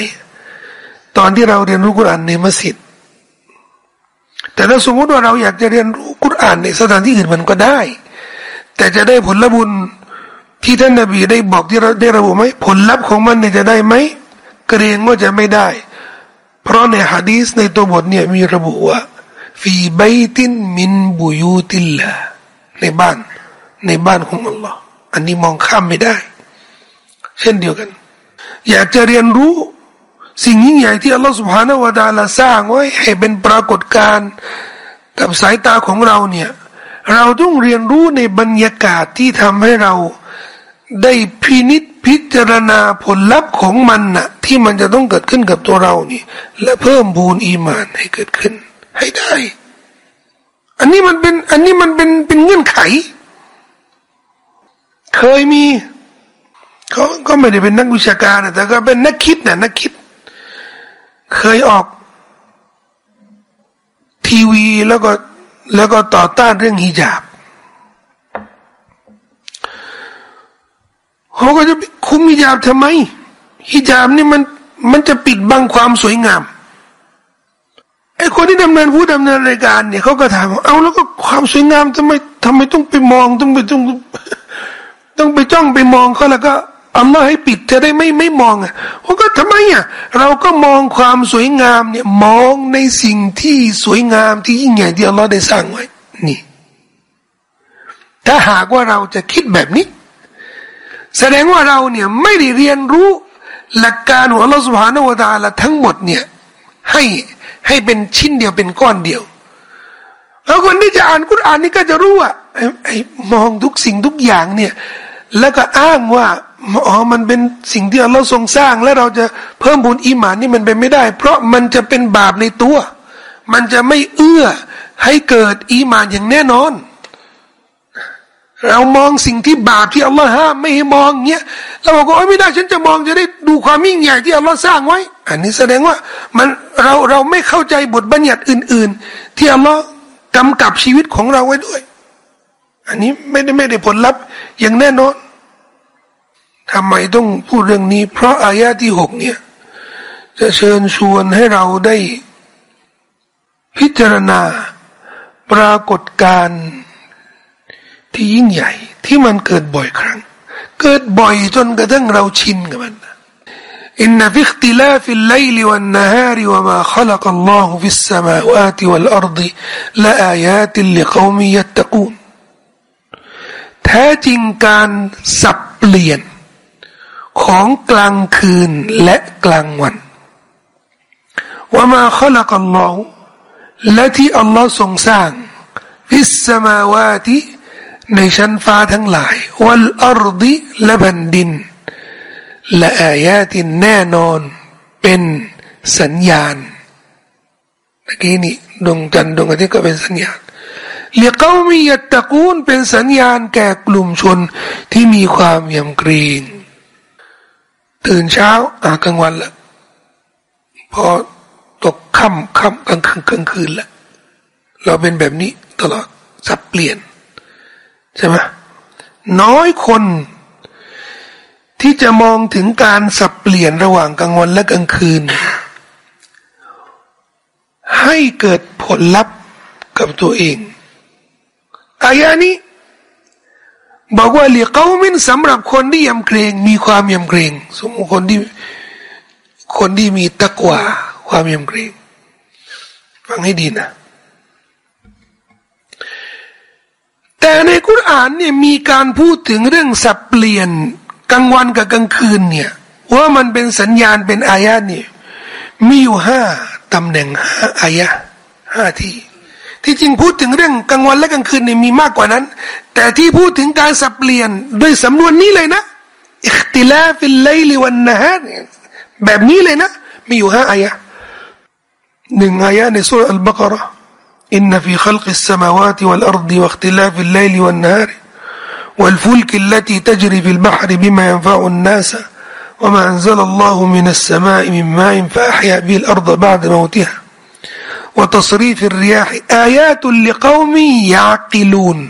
ตอนที่เราเรียนรู้กุรอานในมัสยิด แต่ถ้าสมมติว่าเราอยากจะเรียนรู้กุรอานในสถานที่อื่นมันก็ได้ แต่จะได้ผลบุญที่ท่านนบีได้บอกที่เราได้ระบุไหมผลลัพธ์ของมันเนี่ยจะได้ไหมเกรงว่าจะไม่ได้ เพราะในฮะดีสในตัวบทเนี่ยมีระบุว่าฟีใบตินมินบุยูติลละในบ้านในบ้านของอัลลอฮ์อันนี้มองข้ามไม่ได้ เช่นเดียวกัน อยากจะเรียนรู้สิ่งยิ่งใหญ่ที่อัลลอฮฺสุบฮานาวะดาลาสร้างไว้ให้เป็นปรากฏการณ์กับสายตาของเราเนี่ย เราต้องเรียนรู้ในบรรยากาศที่ทำให้เราได้พินิษพิจารณาผลลัพธ์ของมันนะ่ะ ที่มันจะต้องเกิดขึ้นกับตัวเรานี่ และเพิ่มบูนอีมานให้เกิดขึ้น ให้ได้ อันนี้มันเป็น อันนี้มันเป็นเป็นเงื่อนไข เคยมีเขาก็ไม่ได้เป็นนักวิชาการแต่ก็เป็นนักคิดนะนักคิด เคยออก ทีวีแล้วก็ แล้วก็ต่อต้านเรื่องฮิญาบเขาก็จะคุมฮิญาบทำไมฮิญาบนี่มันมันจะปิดบังความสวยงามไอ้คนที่ดำเนินผู้ดำเนินรายการเนี่ยเขาก็ถามเอาแล้วก็ความสวยงามทำไมทำไมต้องไปมองต้องไปต้องต้องไปจ้องไปมองเขาแล้วก็ อัลลอฮ์ให้ปิดจะได้ไม่ไม่มองอะเขาก็ทำไมอะเราก็มองความสวยงามเนี่ยมองในสิ่งที่สวยงามที่ยิ่งใหญ่ที่อัลลอฮ์ได้สร้างไว้ นี่ ถ้าหากว่าเราจะคิดแบบนี้ แสดงว่าเราเนี่ยไม่ได้เรียนรู้หลักการของอัลลอฮ์สุบฮานาวะตาละทั้งหมดเนี่ย ให้ให้เป็นชิ้นเดียวเป็นก้อนเดียวแล้วคนที่จะอ่านกุรอานนี่ก็จะรู้ว่าไอ้มองทุกสิ่งทุกอย่างเนี่ย แล้วก็อ้างว่าอ๋อมันเป็นสิ่งที่เราทรงสร้าง แล้วเราจะเพิ่มบุญอีหมานนี่มันเป็นไม่ได้ เพราะมันจะเป็นบาปในตัว มันจะไม่เอื้อให้เกิดอีหมานอย่างแน่นอน เรามองสิ่งที่บาปที่อัลลอฮ์ห้ามไม่ให้มองเงี้ยเราบอกว่าไม่ได้ฉันจะมองจะได้ดูความยิ่งใหญ่ที่อัลลอฮ์สร้างไว้ อันนี้แสดงว่ามันเราเราไม่เข้าใจบทบัญญัติอื่น ๆ ที่อัลลอฮ์กำกับชีวิตของเราไว้ด้วย อันนี้ไม่ได้ไม่ได้ผลลัพธ์อย่างแน่นอนทำไมต้องพูดเรื่องนี้ เพราะอายะที่หกเนี่ย จะเชิญชวนให้เราได้ พิจารณาปรากฏการณ์ที่ยิ่งใหญ่ที่มันเกิดบ่อยครั้ง เกิดบ่อยจนกระทั่งเราชินกับมันإن في اختلاف الليل والنهار وما خلق الله في السماوات والأرض لآيات لقوم يتقون แท้จริงการสับเปลี่ยน ของกลางคืนและกลางวันوما خلق الله และที่อัลลอฮ์ทรงสร้างฟิสสมาวาติในชั้นฟ้าทั้งหลาย วัลอารดิและแผ่นดิน และอายาตินแน่นอนเป็นสัญญาณเมื่อกี้นี้ดวงจันทร์ดวงอาทิตย์ก็เป็นสัญญาณ เรียกเขามียตตะกูลเป็นสัญญาณแก่กลุ่มชนที่มีความยำเกรงตื่นเช้าอ่ากลางวันละพอตกค่ำค่ำกลางคืนกลางคืนละเราเป็นแบบนี้ตลอดสับเปลี่ยน ใช่ไหมน้อยคน ที่จะมองถึงการสับเปลี่ยนระหว่างกลางวันและกลางคืน ให้เกิดผลลัพธ์กับตัวเอง อายานี้ บอกว่าเลียเขามินสำหรับคนที่ยำเกรง มีความยำเกรงสมมติคนที่คนที่มีตะกว่าความยำเกรงฟังให้ดีนะ แต่ในคุรานเนี่ยมีการพูดถึงเรื่องสับเปลี่ยนกลางวันกับกลางคืนเนี่ยว่ามันเป็นสัญญาณเป็นอายะเนี่ยมีอยู่ห้าตำแหน่งห้าอายะห้าที่ ที่จริงพูดถึงเรื่องกลางวันและกลางคืนนี่มีมากกว่านั้น แต่ที่พูดถึงการสับเปลี่ยนด้วยสำนวนนี้เลยนะอิคติลาฟิลไลลิวันนะฮะแบบนี้เลยนะ มีอยู่ห้าอายะหนึ่งอายะในสุรอัลบากระอินนฟีขลกิสสมาวาติวัลอัรดีวัคติลาฟิลไลลิวันนะฮะ والفلك التي تجري في البحر بما ينفع الناس وما أنزل الله من السماء من ماء فأحيا به الأرض بعد موتها وتصريف الرياح آيات لقوم يعقلون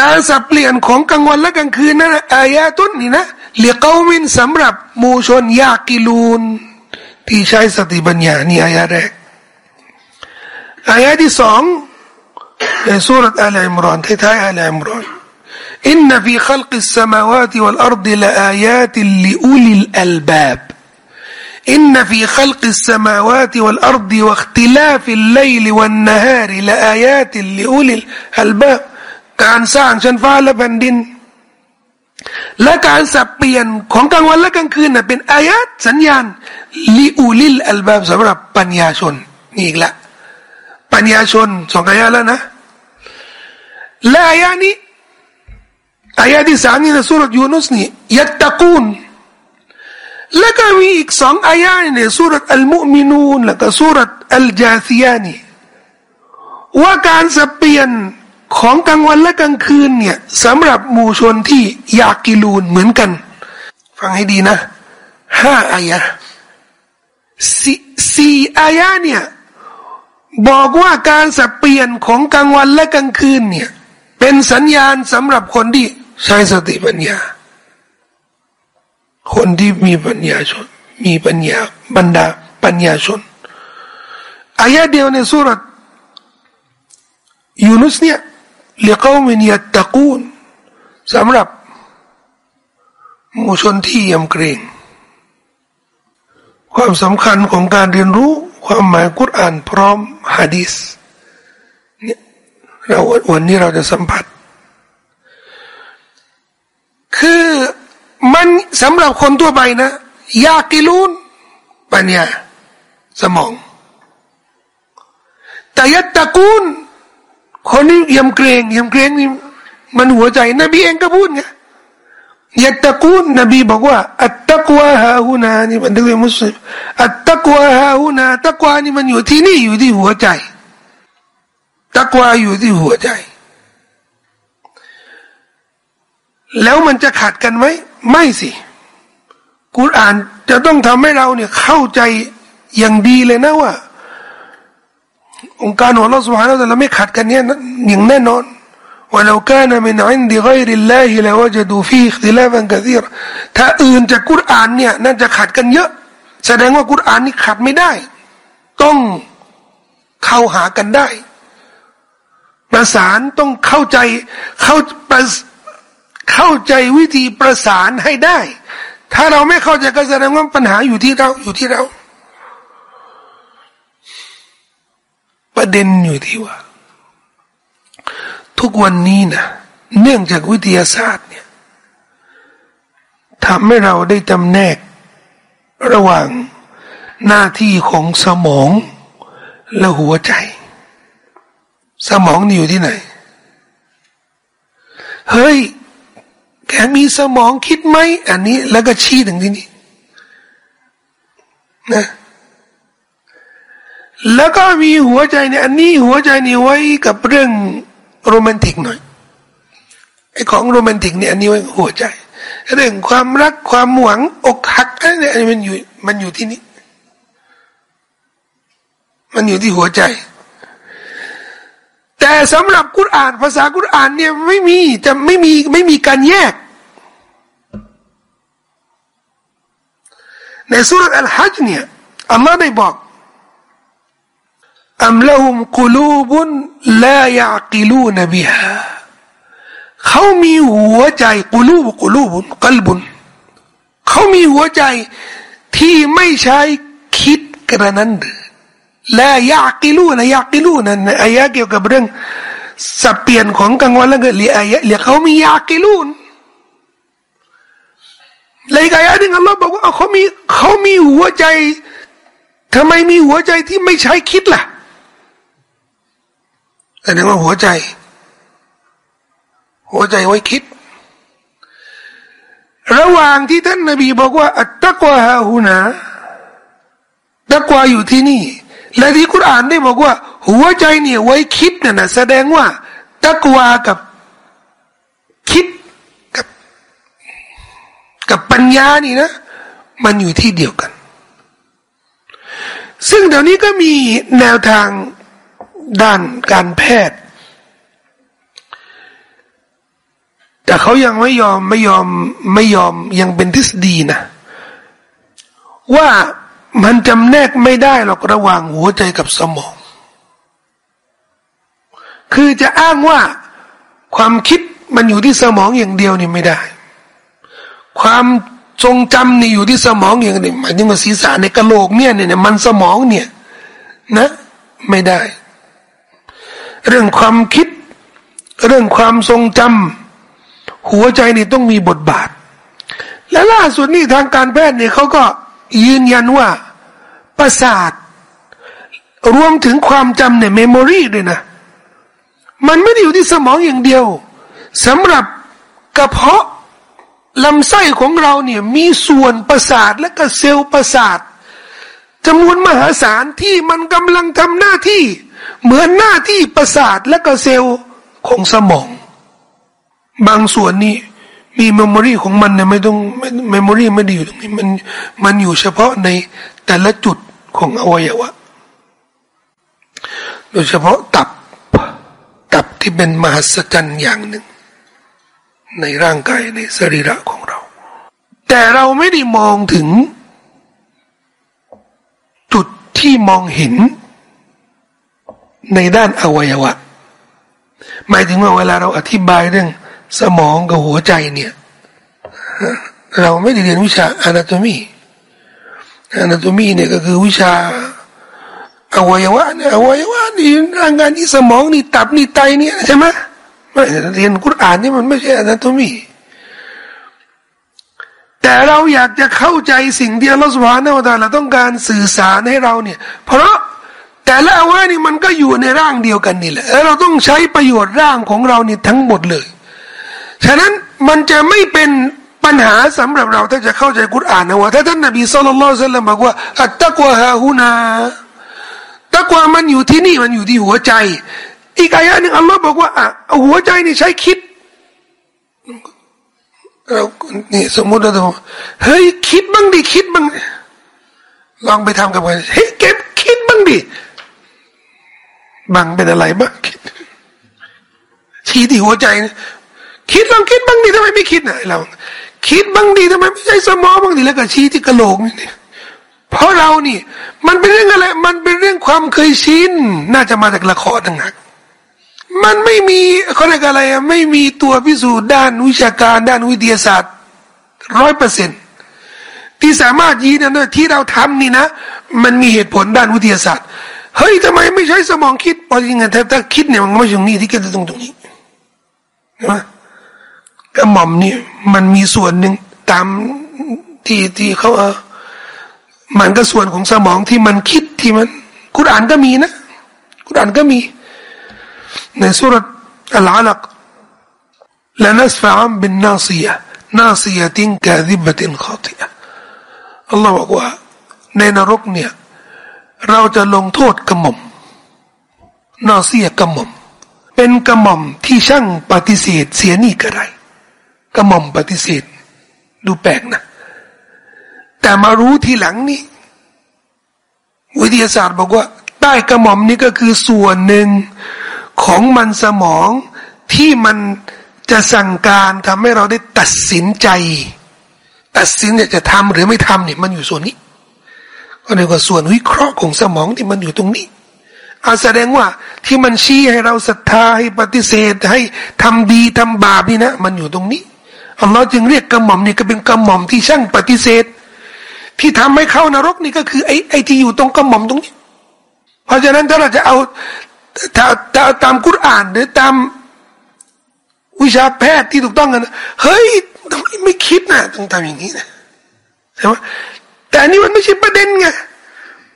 การสับเปลี่ยนของกลางวันและกลางคืนนั่นอายาตุนนี่นะเลียกามินสำหรับมูชนยากิลูนที่ใช้สติปัญญานี่อายาแรกอายาที่สองในสุรษอัลอิมรอนท้ายๆอัลอิมรอน إن في خلق السماوات والأرض لآيات لأولي الألباب إن في خلق السماوات والأرض واختلاف الليل والنهار لآيات لأولي الألباب การสร้างชั้นฟ้าและแผ่นดิน และการสับเปลี่ยนของกลางวันและกลางคืนน่ะเป็นอายะสัญญาณลิอูลิลอัลบาบสำหรับปัญญาชนนี่อีกละปัญญาชนสองอายะแล้วนะและอายะนี้อายะที่สามนี่ในสุรยูนุสนี่ยัตตะกูน แล้วก็มีอีกสองอายะในสุรอัลมุมินูนแล้วก็สุรอัลจาซียานีว่าการสับเปลี่ยนของกลางวันและกลางคืนเนี่ยสำหรับหมู่ชนที่อยากกิลูนเหมือนกัน ฟังให้ดีนะห้าอายะสี่สี่อายะเนี่ยบอกว่าการสับเปลี่ยนของกลางวันและกลางคืนเนี่ยเป็นสัญญาณสำหรับคนที่ใช้สติปัญญา คนที่มีปัญญาชน มีปัญญาบรรดาปัญญาชนอายะเดียวในสุรยูนุสเนี่ยเรียกเขามินยัตตะกูนสำหรับมุชนที่ยำเกรงความสำคัญของการเรียนรู้ความหมายกุรอานพร้อมฮะดีสเนี่ยเราวันนี้เราจะสัมผัส คือมัน สำหรับคนทั่วไปนะยากิลูนปัญญาสมอง แต่ยัตตะกูล คนนี้ยำเกรงยำเกรงนี่มันหัวใจ นบีเองก็พูดไงยัตตะกูลนบีบอกว่า อัตตะกวาฮาฮูนานี่มันเรียกมุสลิมอัตตะกวาฮาฮูนาตะกวานี่มันอยู่ที่นี่อยู่ที่หัวใจตะกวาอยู่ที่หัวใจ แล้วมันจะขัดกันไหมไม่สิ กุรอานจะต้องทำให้เราเนี่ยเข้าใจอย่างดีเลยนะว่า องค์การของเราสุภาพเราไม่ขัดกันเนี่ยอย่างแน่นอน ولو كان من عند غير الله لوجدوا فيه اختلافا كثيرا ถ้าอื่นจากกุรอานเนี่ยน่าจะขัดกันเยอะ แสดงว่ากุรอานนี่ขัดไม่ได้ ต้องเข้าหากันได้ ประสานต้องเข้าใจเข้าประเข้าใจวิธีประสานให้ได้ ถ้าเราไม่เข้าใจก็แสดงว่าปัญหาอยู่ที่เราอยู่ที่เรา ประเด็นอยู่ที่ว่า ทุกวันนี้นะเนื่องจากวิทยาศาสตร์เนี่ยทำให้เราได้จำแนก ระหว่างหน้าที่ของสมองและหัวใจ สมองนี่อยู่ที่ไหน เฮ้ย แกมีสมองคิดไหม อันนี้ แล้วก็ชี้ถึงที่นี่นะแล้วก็มีหัวใจเนี่ยอันนี้หัวใจนี่ไว้กับเรื่องโรแมนติกหน่อยไอ้ของโรแมนติกเนี่ยอันนี้ไว้หัวใจ เรื่องความรักความหวังอกหักอันนี้มันอยู่มันอยู่ที่นี่มันอยู่ที่หัวใจ แต่สำหรับกุรอานภาษากุรอานเนี่ยไม่มีจะไม่มีไม่มีการแยก ในสุรษอัลฮัจเนี่ยอัลลอฮ์ได้บอกอัมละหุมกุลูบุนลายะกิลูนบิฮาเขามีหัวใจกุลูบกุลูบุนกลบุนเขามีหัวใจที่ไม่ใช้คิดกระนั้นหรือ แลายะกิลูนะยะกิลูนะอายะเกี่ยวกับเรื่องสับเปลี่ยนของกลางวันแล้วก็เรียอายะเรียเขามียากิลูนเลยกายะนึงอัลลอฮ์บอกว่าเขามีเขามีหัวใจทำไมมีหัวใจที่ไม่ใช้คิดล่ะแสดงว่าหัวใจ หัวใจไว้คิด ระหว่างที่ท่านนบีบอกว่า อัตตะกวาฮาหูนาตะกวาอยู่ที่นี่ และที่คุรานได้บอกว่า หัวใจเนี่ยไว้คิดน่ะนะแสดงว่าตะกวากับคิดกับ กับปัญญานี่นะ มันอยู่ที่เดียวกัน ซึ่งเดี๋ยวนี้ก็มีแนวทางด้านการแพทย์ แต่เขายังไม่ยอมไม่ยอมไม่ยอมยังเป็นทฤษฎีนะ ว่า มันจำแนกไม่ได้หรอกระหว่างหัวใจกับสมอง คือจะอ้างว่าความคิดมันอยู่ที่สมองอย่างเดียวนี่ไม่ได้ ความทรงจำนี่อยู่ที่สมองอย่างเดียวหมายถึงว่าศีรษะในกระโหลกเนี่ยเนี่ยมันสมองเนี่ย นะ ไม่ได้ เรื่องความคิด เรื่องความทรงจำหัวใจนี่ต้องมีบทบาท และล่าสุดนี่ทางการแพทย์เนี่ยเขาก็ยืนยันว่า ประสาท รวมถึงความจำเนี่ย memory ด้วยนะ มันไม่ได้อยู่ที่สมองอย่างเดียวสำหรับกระเพาะลำไส้ของเราเนี่ยมีส่วนประสาทและก็เซลล์ประสาทจำนวนมหาศาลที่มันกำลังทำหน้าที่ เหมือนหน้าที่ประสาทและก็เซลล์ของสมอง บางส่วนนี้มี memory ของมันเนี่ยไม่ต้องเมมโมรีไม่ได้อยู่ตรงนี้มันมันอยู่เฉพาะใน แต่ละจุดของอวัยวะ โดยเฉพาะตับ ตับที่เป็นมหัศจรรย์อย่างหนึ่ง ในร่างกายในสรีระของเรา แต่เราไม่ได้มองถึง จุดที่มองเห็น ในด้านอวัยวะ หมายถึงว่าเวลาเราอธิบายเรื่องสมองกับหัวใจเนี่ย เราไม่ได้เรียนวิชาอนาโตมี อนาโตมีเนี่ยก็คือวิชาอวัยวะเนี่ยอวัยวะนี่ร่างกายนี่สมองนี่ตับนี่ไตเนี่ยใช่ไหมไม่เรียนกุรอานนี่มันไม่ใช่อนาโตมีแต่เราอยากจะเข้าใจสิ่งที่อัลลอฮฺสุบฮานาอัลลอฮฺต้องการสื่อสารให้เราเนี่ย เพราะแต่ละอวัยวะนี่มันก็อยู่ในร่างเดียวกันนี่แหละแล้วเราต้องใช้ประโยชน์ร่างของเรานี่ทั้งหมดเลย ฉะนั้นมันจะไม่เป็น ปัญหาสำหรับเราถ้าจะเข้าใจกุรอานนะว่าถ้าท่านนบีสุลต่านละสัลลัมบอกว่าอัตตะกวาฮาฮูนาตะกวามันอยู่ที่นี่มันอยู่ที่หัวใจ อีกอายะหนึ่งอัลลอฮ์บอกว่าอะหัวใจนี่ใช้คิดเรานี่สมมติเราเฮ้ยคิดบ้างดิคิดบ้างลองไปทำกับกันเฮ้ยเก็บคิดบ้างดิบังเป็นอะไรบ้างคิดชี้ที่หัวใจ คิดลองคิดบ้างดิทำไมไม่คิดนะเรา คิดบ้างดิทำไมไม่ใช่สมองบ้างดิแล้วก็ชี้ที่กระโหลกนี่เพราะเรานี่ มันเป็นเรื่องอะไร มันเป็นเรื่องความเคยชินน่าจะมาจากละครต่างหากมันไม่มีเขาเรียกอะไรอะไม่มีตัวพิสูจน์ด้านวิชาการด้านวิทยาศาสตร์ร้อยเปอร์เซ็นที่สามารถยีนนะที่เราทำนี่นะ มันมีเหตุผลด้านวิทยาศาสตร์เฮ้ยทำไมไม่ใช้สมองคิดพอจริงๆถ้าคิดเนี่ยมันไม่ใช่ตรงนี้ที่คิดตรงตรงนี้นะ กระหม่อมนี่มันมีส่วนหนึ่งตามที่ที่เขาเออมันก็ส่วนของสมองที่มันคิดที่มัน กุรอานก็มีนะกุรอานก็มี ในสุรอัลอาลักละนัสฟะอัมบินนาซียะนาซียะตินกาดิบตินขาติยะอัลลอฮ์บอกว่า ในนรกเนี่ย เราจะลงโทษกระหม่อมนาซียะกระหม่อมเป็นกระหม่อมที่ช่างปฏิเสธเสียนี่กระไร กระหม่อมปฏิเสธ ดูแปลกนะ แต่มารู้ทีหลังนี่วิทยาศาสตร์บอกว่า ใต้กระหม่อมนี่ก็คือส่วนหนึ่งของมันสมองที่มันจะสั่งการทำให้เราได้ตัดสินใจ ตัดสินจะทำหรือไม่ทำเนี่ยมันอยู่ส่วนนี้ ก็เรียกว่าส่วนวิเคราะห์ของสมองที่มันอยู่ตรงนี้อาแสดงว่าที่มันชี้ให้เราศรัทธาให้ปฏิเสธให้ทำดีทำบาปนี่นะ มันอยู่ตรงนี้ อัลลอฮ์จึงเรียกกระหม่อมนี่ก็เป็นกระหม่อมที่ช่างปฏิเสธ ที่ทำให้เข้านรกนี่ก็คือไอ้ไอ้ที่อยู่ตรงกระหม่อมตรงนี้ เพราะฉะนั้นถ้าเราจะเอาถ้าถ้าตามกุรอานหรือตามวิชาแพทย์ที่ถูกต้องกันเฮ้ยทำไมไม่คิดนะต้องทำอย่างนี้นะใช่ไหมแต่นี่มันไม่ใช่ประเด็นไง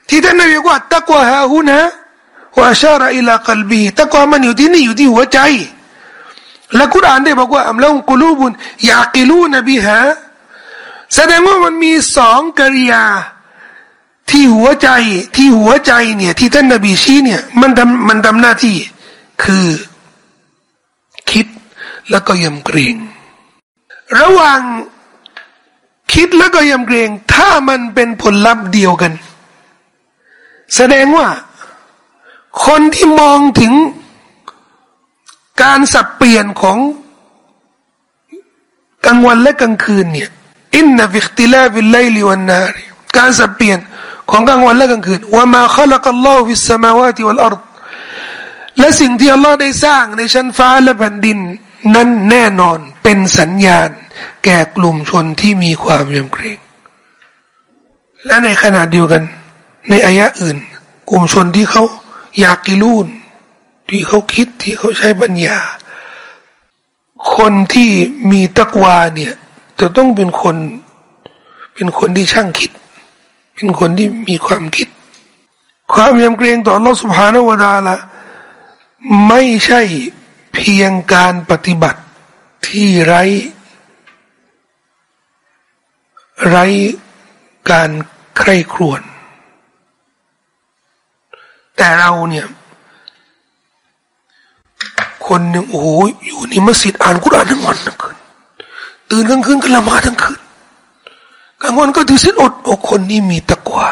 ที่ท่านนบีบอกว่าตะกวาฮาหูนะว่าชาระอิลากลบีตะกวามันอยู่ที่นี่อยู่ที่หัวใจ และกุรอานได้บอกว่าอัมลงกุลูบุนอยากกิลูนบีฮะแสดงว่ามันมีสองกริยา ที่หัวใจที่หัวใจเนี่ยที่ท่านนบีชี้เนี่ยมันทำมันทำหน้าที่ คือ คิดแล้วก็ยำเกรงระหว่างคิดแล้วก็ยำเกรงถ้ามันเป็นผลลัพธ์เดียวกัน แสดงว่า คนที่มองถึง การสับเปลี่ยนของกลางวันและกลางคืนเนี่ยإن في اختلاف الليل والنهار การสับเปลี่ยนของกลางวันและกลางคืนوما خلق الله في السماوات والأرضและสิ่งที่อัลลอฮ์ได้สร้างในชั้นฟ้าและแผ่นดิน นั้นแน่นอนเป็นสัญญาณ แก่กลุ่มชนที่มีความยำเกรงและในขณะเดียวกัน ในอายะอื่น กลุ่มชนที่เขาอยากกิลูน ที่เขาคิดที่เขาใช้ปัญญา คนที่มีตะกวาเนี่ย จะต้องเป็นคน เป็นคนที่ช่างคิด เป็นคนที่มีความคิด ความยำเกรงต่อโลกสุภานวดาละไม่ใช่เพียงการปฏิบัติที่ไร้ ไร้การใคร่ครวญแต่เราเนี่ย คนหนึ่งโอ้โหอยู่ในมัสยิดอ่านกุรอานทั้งวันทั้งคืนตื่นกลางคืนก็ละมาทั้งคืนกลางวันก็ถือศีลอดโอ้คนนี้มีตะกวา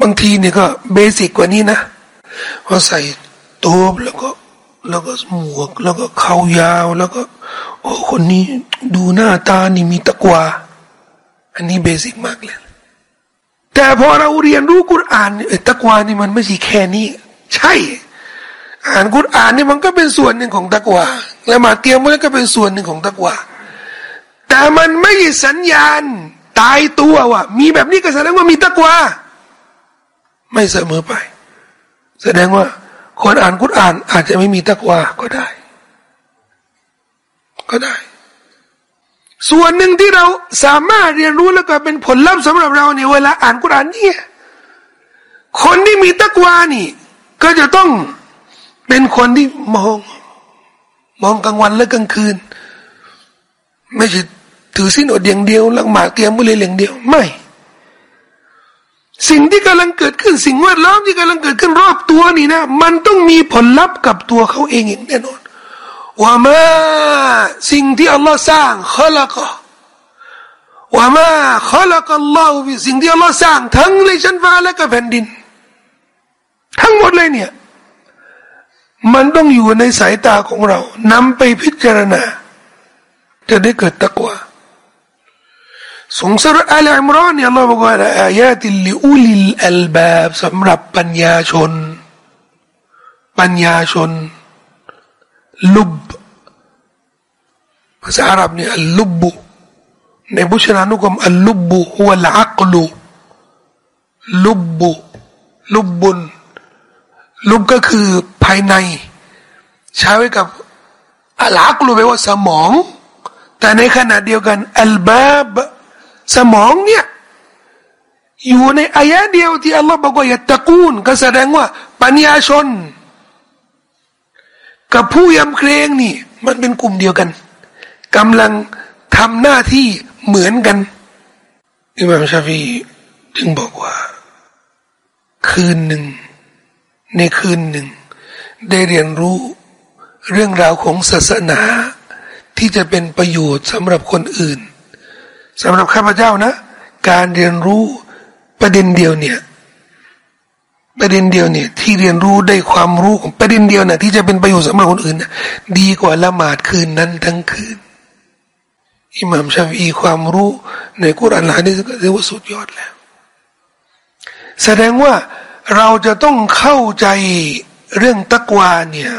บางทีเนี่ยก็เบสิกกว่านี้นะพอใส่ตัวแล้วก็แล้วก็หมวก แล้วก็เข่ายาวแล้วก็ โอ้คนนี้ดูหน้าตานี่มีตะกวาอันนี้เบสิกมากเลยแต่พอเราเรียนรู้กุรอานตะกวานี่มันไม่ใช่แค่นี้ ใช่ อ่านกุรอานนี่มันก็เป็นส่วนหนึ่งของตะกวาละหมาดเตียมมันก็เป็นส่วนหนึ่งของตะกวาแต่มันไม่สัญญาณตายตัวว่ะมีแบบนี้ก็แสดงว่ามีตะกวาไม่เสมอไป แสดงว่าคนอ่านกุรอาน อาจจะไม่มีตะกวาก็ได้ ก็ได้ ส่วนหนึ่งที่เราสามารถเรียนรู้แล้วก็เป็นผลลัพธ์สำหรับเราในเวลาอ่านกุรอานเนี่ยคนที่มีตะกวานี่ ก็จะต้องเป็นคนที่มอง มองกลางวันและกลางคืน ไม่ใช่ถือสินอดอย่างเดียวลังหมากเตรียมบุหรี่อย่างเดียวไม่ สิ่งที่กำลังเกิดขึ้นสิ่งแวดล้อมที่กำลังเกิดขึ้นรอบตัวนี่นะ มันต้องมีผลลัพธ์กับตัวเขาเองอย่างแน่นอนว่ามาสิ่งที่อัลลอฮ์สร้างขลักว่ามาขลักอัลลอฮ์สิ่งที่อัลลอฮ์สร้างทั้งในชั้นฟ้าและก็แผ่นดิน ทั้งหมดเลยเนี่ย มันต้องอยู่ในสายตาของเรานำไปพิจารณา จะได้เกิดตะกวาสงสารอัลอิมรอนเนี่ยเราบอกว่าอายาติลิอุลิลอัลบาบสำหรับปัญญาชน ปัญญาชน ลุบภาษาอาหรับเนี่ยอัลลุบุในพุทธนานุกรมอัลลุบุหัวละอักลูลุบุลุบุน ลุบก็คือภายใน ใช้ไว้กับอัลากลูแปลว่าสมอง แต่ในขณะเดียวกันอัลบาบสมองเนี่ยอยู่ในอายะเดียวที่อัลลอฮ์บอกว่าอย่าตะกูลก็แสดงว่าปัญญาชน กับผู้ยำเครงนี่ มันเป็นกลุ่มเดียวกันกำลังทำหน้าที่เหมือนกันอิมามชาฟีจึงบอกว่า คืนหนึ่ง ในคืนหนึ่ง ได้เรียนรู้เรื่องราวของศาสนา ที่จะเป็นประโยชน์สำหรับคนอื่นสำหรับข้าพเจ้านะ การเรียนรู้ประเด็นเดียวเนี่ยประเด็นเดียวเนี่ยที่เรียนรู้ได้ความรู้ของประเด็นเดียวเนี่ยที่จะเป็นประโยชน์สำหรับคนอื่นนะดีกว่าละหมาดคืนนั้นทั้งคืนอิหม่ามชาฟีความรู้ในกุรอานหลายนี่เรียกว่าสุดยอดแล้ว แสดงว่า เราจะต้องเข้าใจเรื่องตักวาเนี่ย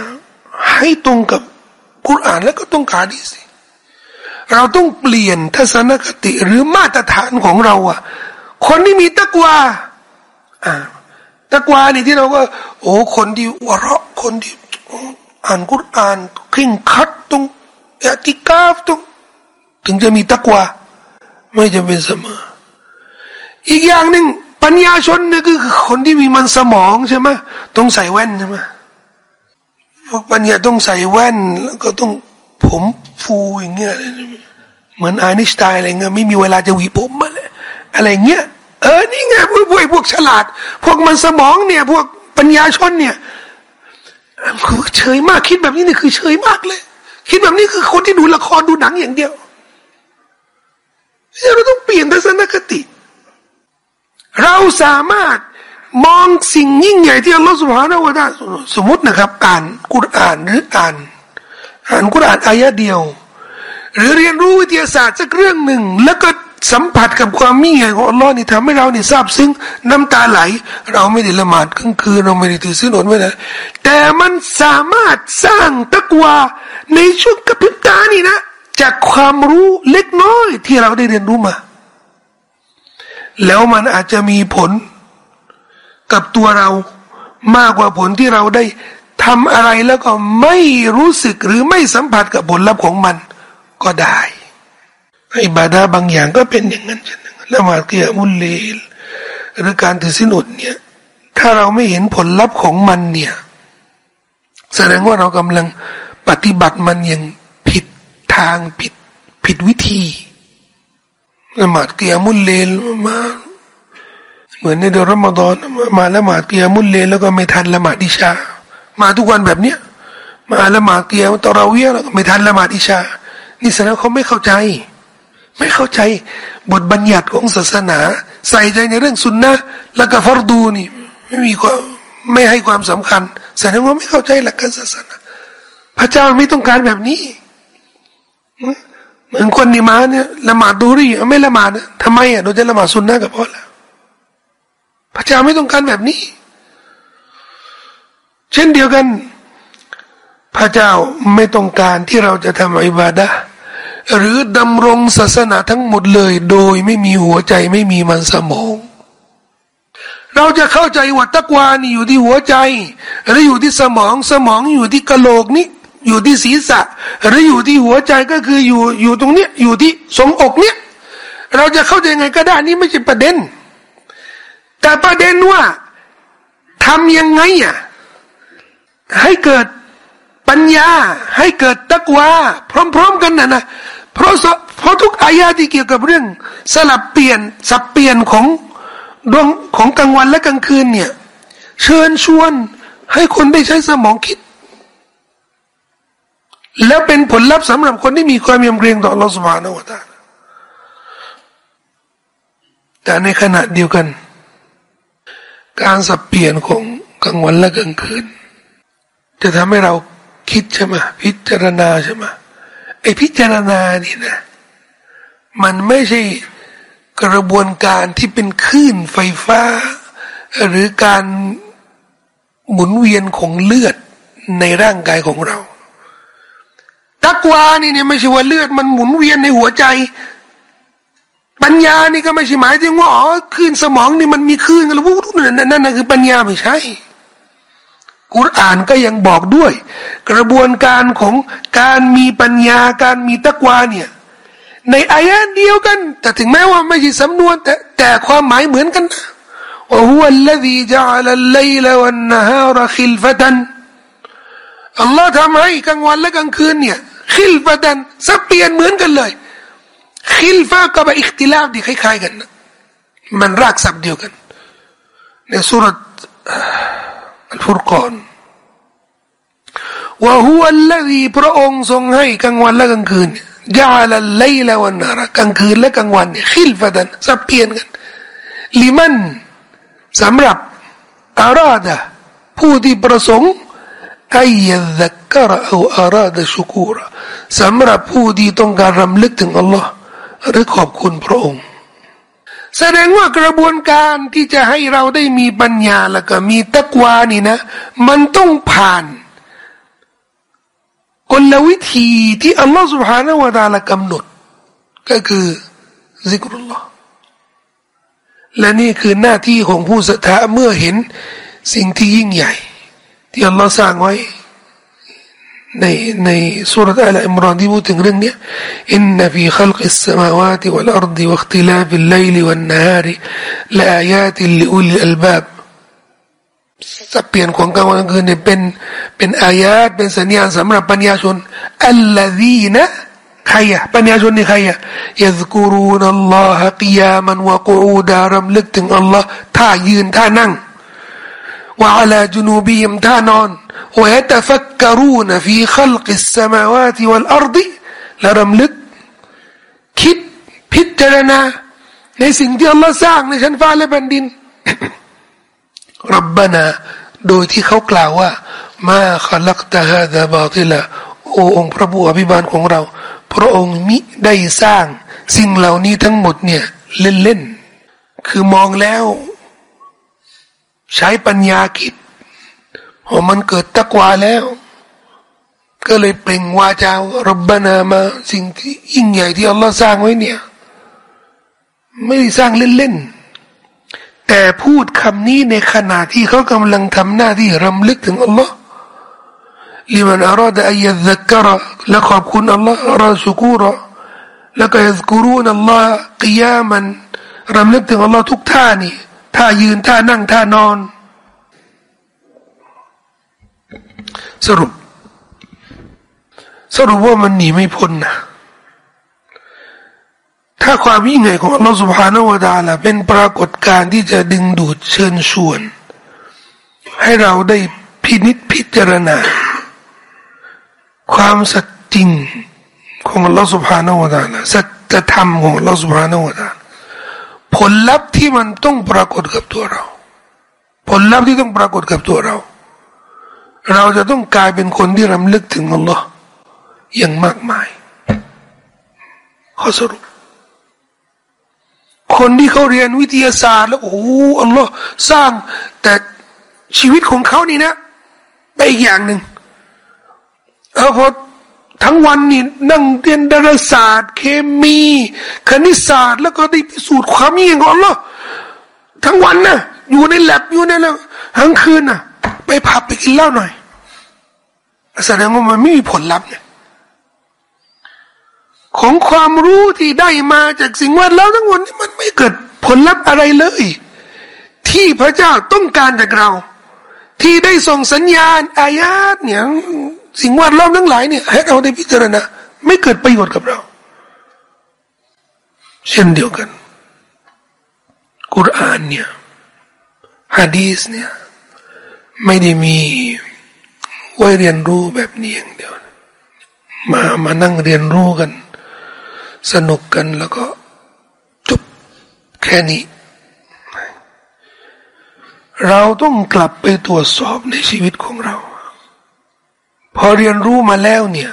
ให้ตรงกับกุรอานแล้วก็ตรงกาดีสิเราต้องเปลี่ยนทัศนคติหรือมาตรฐานของเราอะคนที่มีตักวาอ่าตักวานี่ที่เราก็ โอ้คนที่วเราะคนที่อ่านกุรอานคร่งคัดตรงอติกาฟตรงถึงจะมีตักวาไม่จำเป็นเสมออีกอย่างหนึ่ง ปัญญาชนเนี่ยคือคนที่มีมันสมองใช่ไหมต้องใส่แว่นใช่ไหมพวกปัญญาต้องใส่แว่น แล้วก็ต้องผมฟูอย่างเงี้ยเหมือนไอนิสไตน์อะไรเงี้ยไม่มีเวลาจะหวีผมมาเลยอะไรเงี้ยเออนี่ไงพวกพวกพวกฉลาด พวกมันสมองเนี่ย พวกปัญญาชนเนี่ยคือเฉยมากคิดแบบนี้เนี่ยคือเฉยมากเลย คิดแบบนี้คือคนที่ดูละครดูหนังอย่างเดียวเราต้องเปลี่ยนทัศนคติ เราสามารถมองสิ่งยิ่งใหญ่ที่อัลลอฮฺสุบฮานาวะตาสมมตินะครับ อ่านกุรอานหรืออ่าน อ่านกุรอานอายะเดียว หรือเรียนรู้วิทยาศาสตร์สักเรื่องหนึ่ง แล้วก็สัมผัสกับความมิ่งใหญ่ของอัลลอฮ์นี่ทำให้เราเนี่ยซาบซึ้งน้ำตาไหล เราไม่ได้ละหมาดกลางคืนเราไม่ได้ถือศีลอดไว้นะแต่มันสามารถสร้างตะกวาในช่วงกระพริบตานี่นะ จากความรู้เล็กน้อยที่เราได้เรียนรู้มา แล้วมันอาจจะมีผลกับตัวเรามากกว่าผลที่เราได้ทำอะไรแล้วก็ไม่รู้สึกหรือไม่สัมผัสกับผลลัพธ์ของมันก็ได้อิบาดาบางอย่างก็เป็นอย่างนั้นเช่นละหมาดเกียมุลเลลหรือการถือสินอดเนี่ย ถ้าเราไม่เห็นผลลัพธ์ของมันเนี่ย แสดงว่าเรากำลังปฏิบัติมันอย่างผิดทางผิดผิดวิธี ละหมาดเกียมุลเลลมาเหมือนในเดือนรอมฎอนมาละหมาดเกียมุลเลลแล้วก็ไม่ทันละหมาดอิชา มาทุกวันแบบเนี้ยมาละหมาดเกียมตอราเวียแล้วก็ไม่ทันละหมาดอิชา นี่แสดงเขาไม่เข้าใจ ไม่เข้าใจบทบัญญัติของศาสนา ใส่ใจในเรื่องสุนนะแล้วก็ฟารดูนี่ ไม่มีความไม่ให้ความสำคัญแสดงว่าไม่เข้าใจหลักการศาสนา พระเจ้าไม่ต้องการแบบนี้ เหมือนคนนี่มาเนี่ยละหมาดดูรีไม่ละหมาดทำไมอะเราจะละหมาดซุนนะกับพ่อแล้วพระเจ้าไม่ต้องการแบบนี้ เช่นเดียวกัน พระเจ้าไม่ต้องการที่เราจะทำอิบาดะหรือดำรงศาสนาทั้งหมดเลย โดยไม่มีหัวใจไม่มีมันสมอง เราจะเข้าใจว่าตักวานี่อยู่ที่หัวใจ หรืออยู่ที่สมองสมองอยู่ที่กะโหลกนี่ อยู่ที่ศีรษะ หรืออยู่ที่หัวใจก็คืออยู่อยู่ตรงเนี้ยอยู่ที่สงอกเนี้ยเราจะเข้าใจยังไงก็ได้นี่ไม่ใช่ประเด็น แต่ประเด็นว่าทำยังไงอะให้เกิดปัญญาให้เกิดตักวาพร้อม ๆ กันนะนะเพราะเพราะทุกอายาที่เกี่ยวกับเรื่อง สลับเปลี่ยนสับเปลี่ยนของดวงของกลางวันและกลางคืนเนี่ย เชิญชวนให้คนได้ใช้สมองคิด แล้วเป็นผลลัพธ์สำหรับคนที่มีความยำเกรงต่อโลกสุภาโนวตาแต่ในขณะเดียวกัน การสับเปลี่ยนของกลางวันและกลางคืน จะทำให้เราคิดใช่ไหมพิจารณาใช่ไหมไอพิจารณานี่นะ มันไม่ใช่กระบวนการที่เป็นคลื่นไฟฟ้า หรือการหมุนเวียนของเลือดในร่างกายของเรา ตักวานี่เนี่ยไม่ใช่ว่าเลือดมันหมุนเวียนในหัวใจ ปัญญานี่ก็ไม่ใช่หมายถึงว่าอ๋อคลื่นสมองนี่มันมีคลื่นกันแล้วนั่นนั่นคือปัญญาไม่ใช่กุรอานก็ยังบอกด้วย กระบวนการของการมีปัญญาการมีตะกวาเนี่ยในอายะเดียวกัน แต่ถึงแม้ว่าไม่ใช่สำนวนแต่แต่ความหมายเหมือนกันว่าหัวละดีจะอัลไลลวันนฮาระคิลฟะตันอัลลอฮ์ทำให้กลางวันและกลางคืนเนี่ย คิลฟะตันสับเปลี่ยนเหมือนกันเลยคิลฟะกับอิคติลาฟที่คล้ายๆกันนะมันรากศัพท์เดียวกันในสุรษอัลฟุรกอนว่าหัวละดีพระองค์ทรงให้กลางวันและกลางคืนยาละไลละวันนาระกลางคืนและกลางวันเนี่ยขิลฟะดันสับเปลี่ยนกันลิมันสำหรับอาราดะผู้ที่ประสงค์ อยดักกระเอาอาราดะชุกูระสำหรับผู้ที่ต้องการรำลึกถึงอัลลอฮ์หรือขอบคุณพระองค์แสดงว่ากระบวนการที่จะให้เราได้มีปัญญาแล้วก็มีตะกวานี่นะ มันต้องผ่านกลวิธีที่อัลลอฮฺ سبحانه และ تعالى กำหนด ก็คือซิกรุลลอฮ์และนี่คือหน้าที่ของผู้ศรัทธาเมื่อเห็นสิ่งที่ยิ่งใหญ่ ที่อัลลอฮ์สร้างไว้ ในในสุรษอัลอิมรานที่พูดถึงเรื่องนี้إن في خلق السماوات والأرض واختلاف الليل والنهارละอายาติลิอุลอัลบาบสับเปลี่ยนของกลางวันกลางคืนเนี่ยเป็นเป็นอายาตเป็นสัญญาณสำหรับปัญญาชนอัลลดีนะใครอะปัญญาชนนี่ใครอะยัซกูรูนัลลอฮะกิยามันวะกูดารำลึกถึงอัลลอฮ์ท่ายืนท่านั่ง ว่าอัลาจุนูบีมท่านอน ويتفكرون في خلق السماوات والأرض และรำลึกคิดพิจารณาในสิ่งที่อัลลอฮ์สร้างในชั้นฟ้าและแผ่นดินรับบานาโดยที่เขากล่าวว่ามาขลักตาฮาดาบาติละโอ้องค์พระผู้อภิบาลของเรา พระองค์มิได้สร้าง สิ่งเหล่านี้ทั้งหมดเนี่ยเล่นๆคือมองแล้ว ใช้ปัญญาคิดพอมันเกิดตะกวาแล้ว ก็เลยเปล่งวาจารับบนามาสิ่งที่ยิ่งใหญ่ที่อัลลอฮ์สร้างไว้เนี่ย ไม่ได้สร้างเล่นๆ แต่พูดคำนี้ในขณะที่เขากำลังทำหน้าที่รำลึกถึงอัลลอฮ์ลิมันอาราดอัยยักระและขอบคุณอัลลอฮ์ราสุกูระแล้วก็ยักรูนอัลลอฮ์กิยามันรำลึกถึงอัลลอฮ์ทุกท่านี่ ท่ายืนท่านั่งท่านอน สรุป สรุปว่ามันหนีไม่พ้นนะถ้าความยิ่งใหญ่ของอัลลอฮฺสุบฮานาวะตาล่ะเป็นปรากฏการณ์ที่จะดึงดูดเชิญชวน ให้เราได้พินิษพิจารณา ความสัจจริงของอัลลอฮฺสุบฮานาวะตาล่ะสัจธรรมของอัลลอฮฺสุบฮานาวะตาละ ผลลัพธ์ที่มันต้องปรากฏกับตัวเรา ผลลัพธ์ที่ต้องปรากฏกับตัวเรา เราจะต้องกลายเป็นคนที่รำลึกถึงอัลลอฮ์อย่างมากมายข้อสรุป คนที่เขาเรียนวิทยาศาสตร์แล้วโอ้โหอัลลอฮ์สร้างแต่ชีวิตของเขานี่นะไปอีกอย่างหนึ่งเอาพอ ทั้งวันนี่นั่งเรียนดาราศาสตร์ เคมี คณิตศาสตร์ แล้วก็ได้พิสูจน์ความยิ่งของอัลลอฮ์ทั้งวันนะอยู่ในแลบอยู่ในแล้วทั้งคืนนะไปผับไปกินเหล้าหน่อยแสดงว่ามันไม่มีผลลัพธ์เนี่ยของความรู้ที่ได้มาจากสิ่งแวดล้อมทั้งหมดนี่มันไม่เกิดผลลัพธ์อะไรเลย ที่พระเจ้าต้องการจากเรา ที่ได้ส่งสัญญาณอายาตเนี่ย สิ่งแวดล้อมทั้งหลายเนี่ยให้เราได้พิจารณาไม่เกิดประโยชน์กับเรา เช่นเดียวกัน กุรอานเนี่ยฮะดีสเนี่ยไม่ได้มีไว้เรียนรู้แบบนี้อย่างเดียว มามานั่งเรียนรู้กัน สนุกกันแล้วก็จบแค่นี้ เราต้องกลับไปตรวจสอบในชีวิตของเรา พอเรียนรู้มาแล้วเนี่ย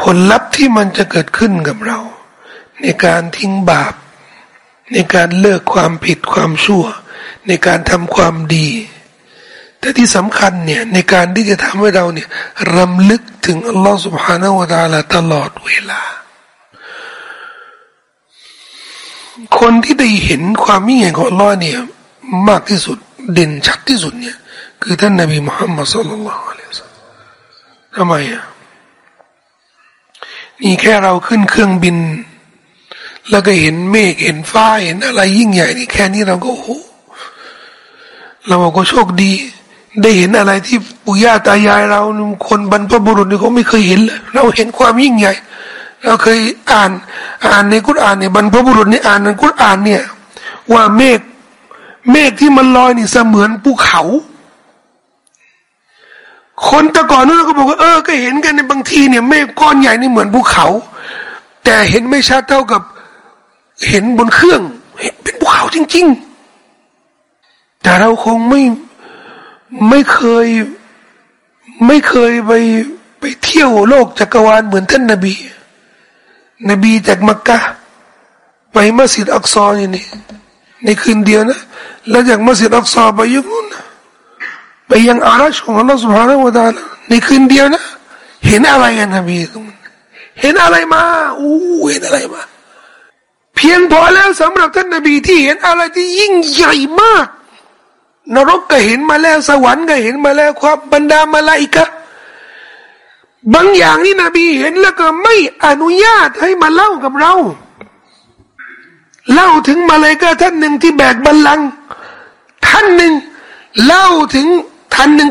ผลลัพธ์ที่มันจะเกิดขึ้นกับเรา ในการทิ้งบาป ในการเลิกความผิดความชั่ว ในการทำความดี แต่ที่สำคัญเนี่ยในการที่จะทำให้เราเนี่ยรำลึกถึงอัลลอฮ์ سبحانه และตาลาตลอดเวลา คนที่ได้เห็นความมิ่งใหญ่ของอัลลอฮ์เนี่ยมากที่สุดเด่นชัดที่สุดเนี่ยคือท่านนบีมุฮัมมัดสุลลัลลอฮุอะลัยฮิสัลล ทำไมอะนี่แค่เราขึ้นเครื่องบิน แล้วก็เห็นเมฆเห็นฟ้าเห็นอะไรยิ่งใหญ่นี่แค่นี้เราก็โอ้เราก็โชคดี ได้เห็นอะไรที่ปู่ย่าตายายเราคนบรรพบุรุษนี่เขาไม่เคยเห็นเลยเราเห็นความยิ่งใหญ่ เราเคยอ่านอ่านในกุรอานเนี่ยบรรพบุรุษนี่อ่านในกุรอานเนี่ย ว่าเมฆเมฆที่มันลอยนี่เสมือนภูเขา คนแต่ก่อนนู้นก็บอกว่าเออก็เห็นกันในบางทีเนี่ยเมฆก้อนใหญ่นี่เหมือนภูเขา แต่เห็นไม่ชัดเท่ากับเห็นบนเครื่องเป็นภูเขาจริง ๆ แต่เราคงไม่ไม่เคยไม่เคยไปไปเที่ยวโลกจักรวาลเหมือนท่านนบี นบีจากมักกะไปมัสยิดอักซอนี่นี่ในคืนเดียวนะ แล้วจากมัสยิดอักซอไปยังนู้น ไปยังอารัชของอัลลอฮฺสุบฮานาวะตาลในคืนเดียวนะเห็นอะไรกันนบีตรงนั้นเห็นอะไรมาอู้เห็นอะไรมา เพียงพอแล้วสำหรับท่านนบีที่เห็นอะไรที่ยิ่งใหญ่มาก นรกก็เห็นมาแล้วสวรรค์ก็เห็นมาแล้วความบรรดามาลาอิกะบางอย่างนี่นบีเห็นแล้วก็ไม่อนุญาตให้มาเล่ากับเรา เล่าถึงมาเลยก็ท่านหนึ่งที่แบกบัลลังก์ท่านหนึ่งเล่าถึง ท่านหนึ่ง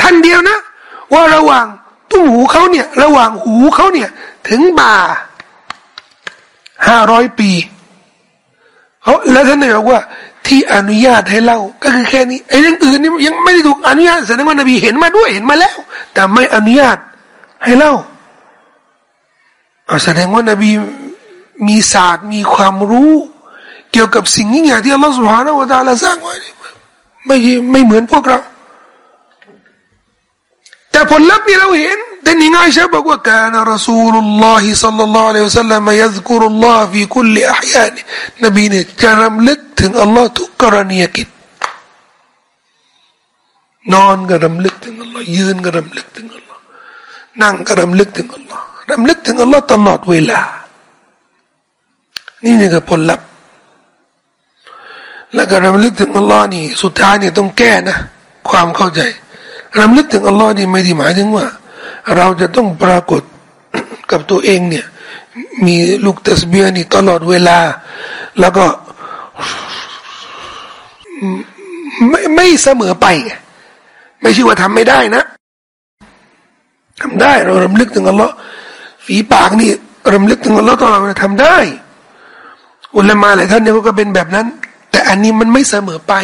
ท่านเดียวนะ ว่าระหว่างตุ้มหูเขาเนี่ย ระหว่างหูเขาเนี่ย ถึงบ่าห้าร้อยปีเขาแล้วท่านเนี่ยบอกว่า ที่อนุญาตให้เล่า ก็คือแค่นี้ไอ้เรื่องอื่นนี่ยังไม่ได้ถูกอนุญาตแสดงว่านบีเห็นมาด้วยเห็นมาแล้ว แต่ไม่อนุญาตให้เล่าแสดงว่านบีมีศาสตร์มีความรู้ เกี่ยวกับสิ่งนี้อย่างที่อัลลอฮฺสุบฮานาวะตาลาสร้างไว้ไม่ไม่เหมือนพวกเรา แต่ผลลัพธ์ที่เราเห็นแต่นี่ง่ายใช่บอกว่าการรัสูลุลลอฮิสัลลัลลอฮุอะลัยฮิวสัลลัมยัซกุรุลลอฮ์ฟีคุลลิอัฮยานนบีเนี่ยจะรำลึกถึงอัลลอฮ์ทุกกรณียกิจนอนก็รำลึกถึงอัลลอฮ์ยืนก็รำลึกถึงอัลลอฮ์นั่งก็รำลึกถึงอัลลอฮ์รำลึกถึงอัลลอฮ์ตลอดเวลา นี่นี่คือผลลัพธ์แล้วก็รำลึกถึงอัลลอฮ์นี่สุดท้ายนี่ต้องแก้นะ ความเข้าใจ รำลึกถึงอัลลอฮ์นี่ไม่ด้หมายถึงว่า เราจะต้องปรากฏกับตัวเองเนี่ย มีลูกตัสเบียนี่ตลอดเวลา แล้วก็ไม่ไม่เสมอไป ไม่ใช่ว่าทำไม่ได้นะทำได้เรารำลึกถึงอัลลอฮ์ฝีปากนี่รำลึกถึงอัลลอฮ์ตลอดเวลาทำได้ อุลามาหลายท่านเนี่ยก็เป็นแบบนั้น แต่อันนี้มันไม่เสมอไป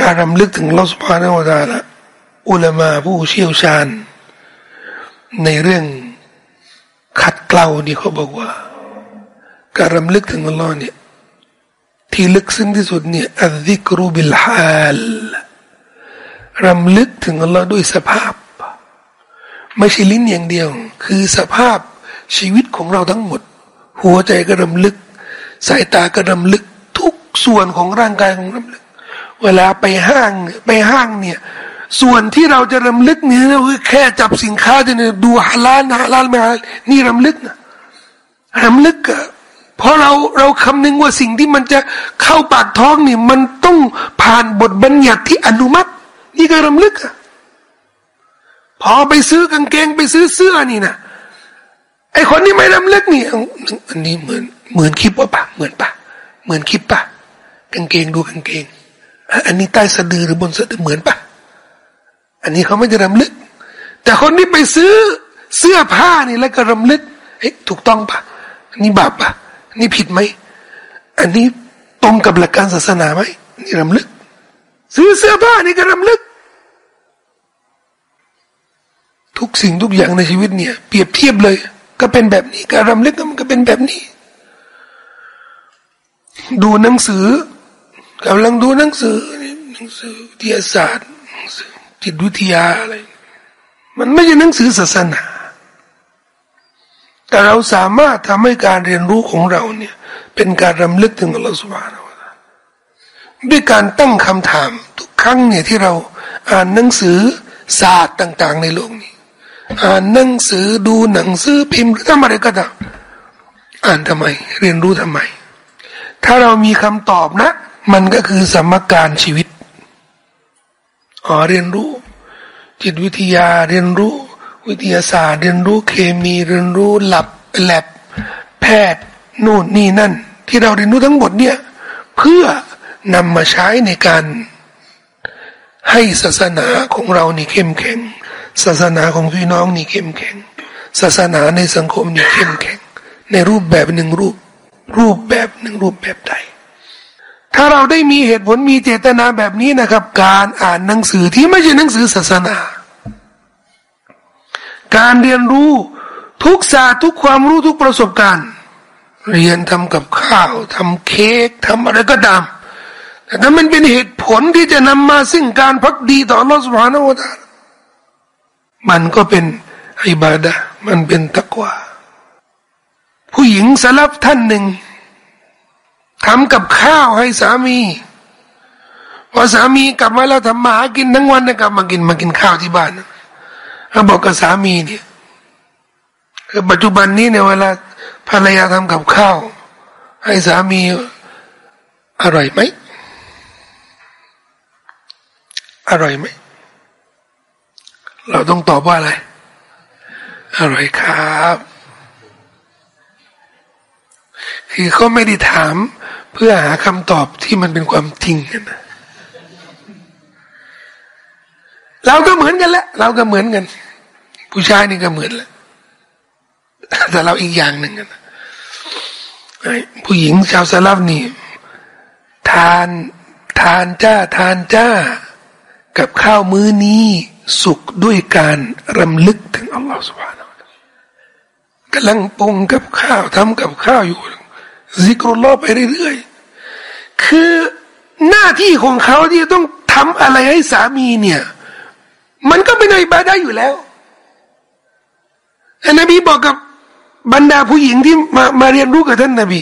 การรำลึกถึงลอฮ์สุภาณวตาละอุลามาผู้เชี่ยวชาญ ในเรื่องขัดเกลานี่เขาบอกว่า การรำลึกถึงอัลลอฮ์เนี่ยที่ลึกซึ้งที่สุดเนี่ยอัลิกรูบิลฮาลรำลึกถึงอัลลอฮ์ด้วยสภาพ ไม่ใช่ลิ้นอย่างเดียว คือสภาพชีวิตของเราทั้งหมดหหัวใจก็รำลึก สายตาก็รำลึก ทุกส่วนของร่างกายของรำลึก เวลาไปห้างไปห้างเนี่ย ส่วนที่เราจะรำลึกเนี่ยคือแค่จับสินค้าจะเนี่ยดูฮาลาลฮาลาลไม่ฮาลาลนี่รำลึกนะรำลึกอะเพราะเราเราคำนึงว่าสิ่งที่มันจะเข้าปากท้องนี่มันต้องผ่านบทบัญญัติที่อนุมัติ นี่ก็รำลึกอะพอไปซื้อกางเกงไปซื้อเสื้อนี่นะไอคนนี้ไม่รำลึกนี่อันนี้เหมือนเหมือนคลิปว่าปะเหมือนปะเหมือนคลิปปะกางเกงดูกางเกง อันนี้ใต้สะดือหรือบนสะดือเหมือนปะอันนี้เขาไม่ได้รำลึก แต่คนที่ไปซื้อเสื้อผ้านี่แล้วก็รำลึกเฮ้ยถูกต้องปะอันนี้บาปปะอันนี้ผิดไหมอันนี้ตรงกับหลักการศาสนาไหมนี่รำลึก ซื้อเสื้อผ้านี่ก็รำลึก ทุกสิ่งทุกอย่างในชีวิตเนี่ย เปรียบเทียบเลย ก็เป็นแบบนี้การรำลึกมันก็เป็นแบบนี้ ดูหนังสือ กำลังดูหนังสือหนังสือวิทยาศาสตร์จิตวิทยาอะไร มันไม่ใช่หนังสือศาสนา แต่เราสามารถทำให้การเรียนรู้ของเราเนี่ย เป็นการรำลึกถึงอัลลอฮฺสุบานด้วยการตั้งคำถามทุกครั้งเนี่ยที่เราอ่านหนังสือศาสตร์ต่าง ๆ ในโลกนี้ อ่านหนังสือดูหนังสือพิมพ์หรือทำอะไรก็ตามอ่านทำไม เรียนรู้ทำไม ถ้าเรามีคำตอบนะ มันก็คือสมการชีวิตอ๋อเรียนรู้ จิตวิทยาเรียนรู้ วิทยาศาสตร์ เรียนรู้เคมีเรียนรู้หลับแลบแพทย์นู่นนี่นั่น ที่เราเรียนรู้ทั้งหมดเนี่ย เพื่อนำมาใช้ในการให้ศาสนาของเรานี่เข้มแข็ง ศาสนาของพี่น้องนี่เข้มแข็ง ศาสนาในสังคมนี่เข้มแข็ง ในรูปแบบหนึ่งรูป รูปแบบหนึ่งรูปแบบใด ถ้าเราได้มีเหตุผลมีเจตนาแบบนี้นะครับ การอ่านหนังสือที่ไม่ใช่หนังสือศาสนา การเรียนรู้ทุกศาสตร์ทุกความรู้ทุกประสบการณ์ เรียนทำกับข้าวทำเค้กทำอะไรก็ตามแต่ถ้ามันเป็นเหตุผลที่จะนำมาซึ่งการพักดีต่ออัลลอฮฺสุบฮานาอูตามันก็เป็นอิบาดะมันเป็นตะกวาผู้หญิงสลับท่านหนึ่ง ทำกับข้าวให้สามีพอสามีกลับมาแล้วทำมาหากินทั้งวันนะกลับมากินมากินข้าวที่บ้านเขาบอกกับสามีเนี่ยคือปัจจุบันนี้เนี่ยเวลาภรรยาทำกับข้าว ให้สามีอร่อยไหมอร่อยไหม เราต้องตอบว่าอะไร อร่อยครับ คือเขาไม่ได้ถาม เพื่อหาคำตอบที่มันเป็นความจริงกันเราก็เหมือนกันแหละเราก็เหมือนกัน ผู้ชายนี่ก็เหมือนแหละแต่เราอีกอย่างหนึ่งกันผู้หญิงชาวสลับนี่ทานทานจ้าทานจ้า กับข้าวมื้อนี้สุขด้วยการรำลึกถึงอัลลอฮฺสุบฮานกำลังปรุงกับข้าวทำกับข้าวอยู่ ซิกรุลลอไปเรื่อยๆ คือหน้าที่ของเขาที่ต้องทำอะไรให้สามีเนี่ย มันก็เป็นอิบาดะอยู่แล้วท่านนบีบอกกับบรรดาผู้หญิงที่มามาเรียนรู้กับท่านนบี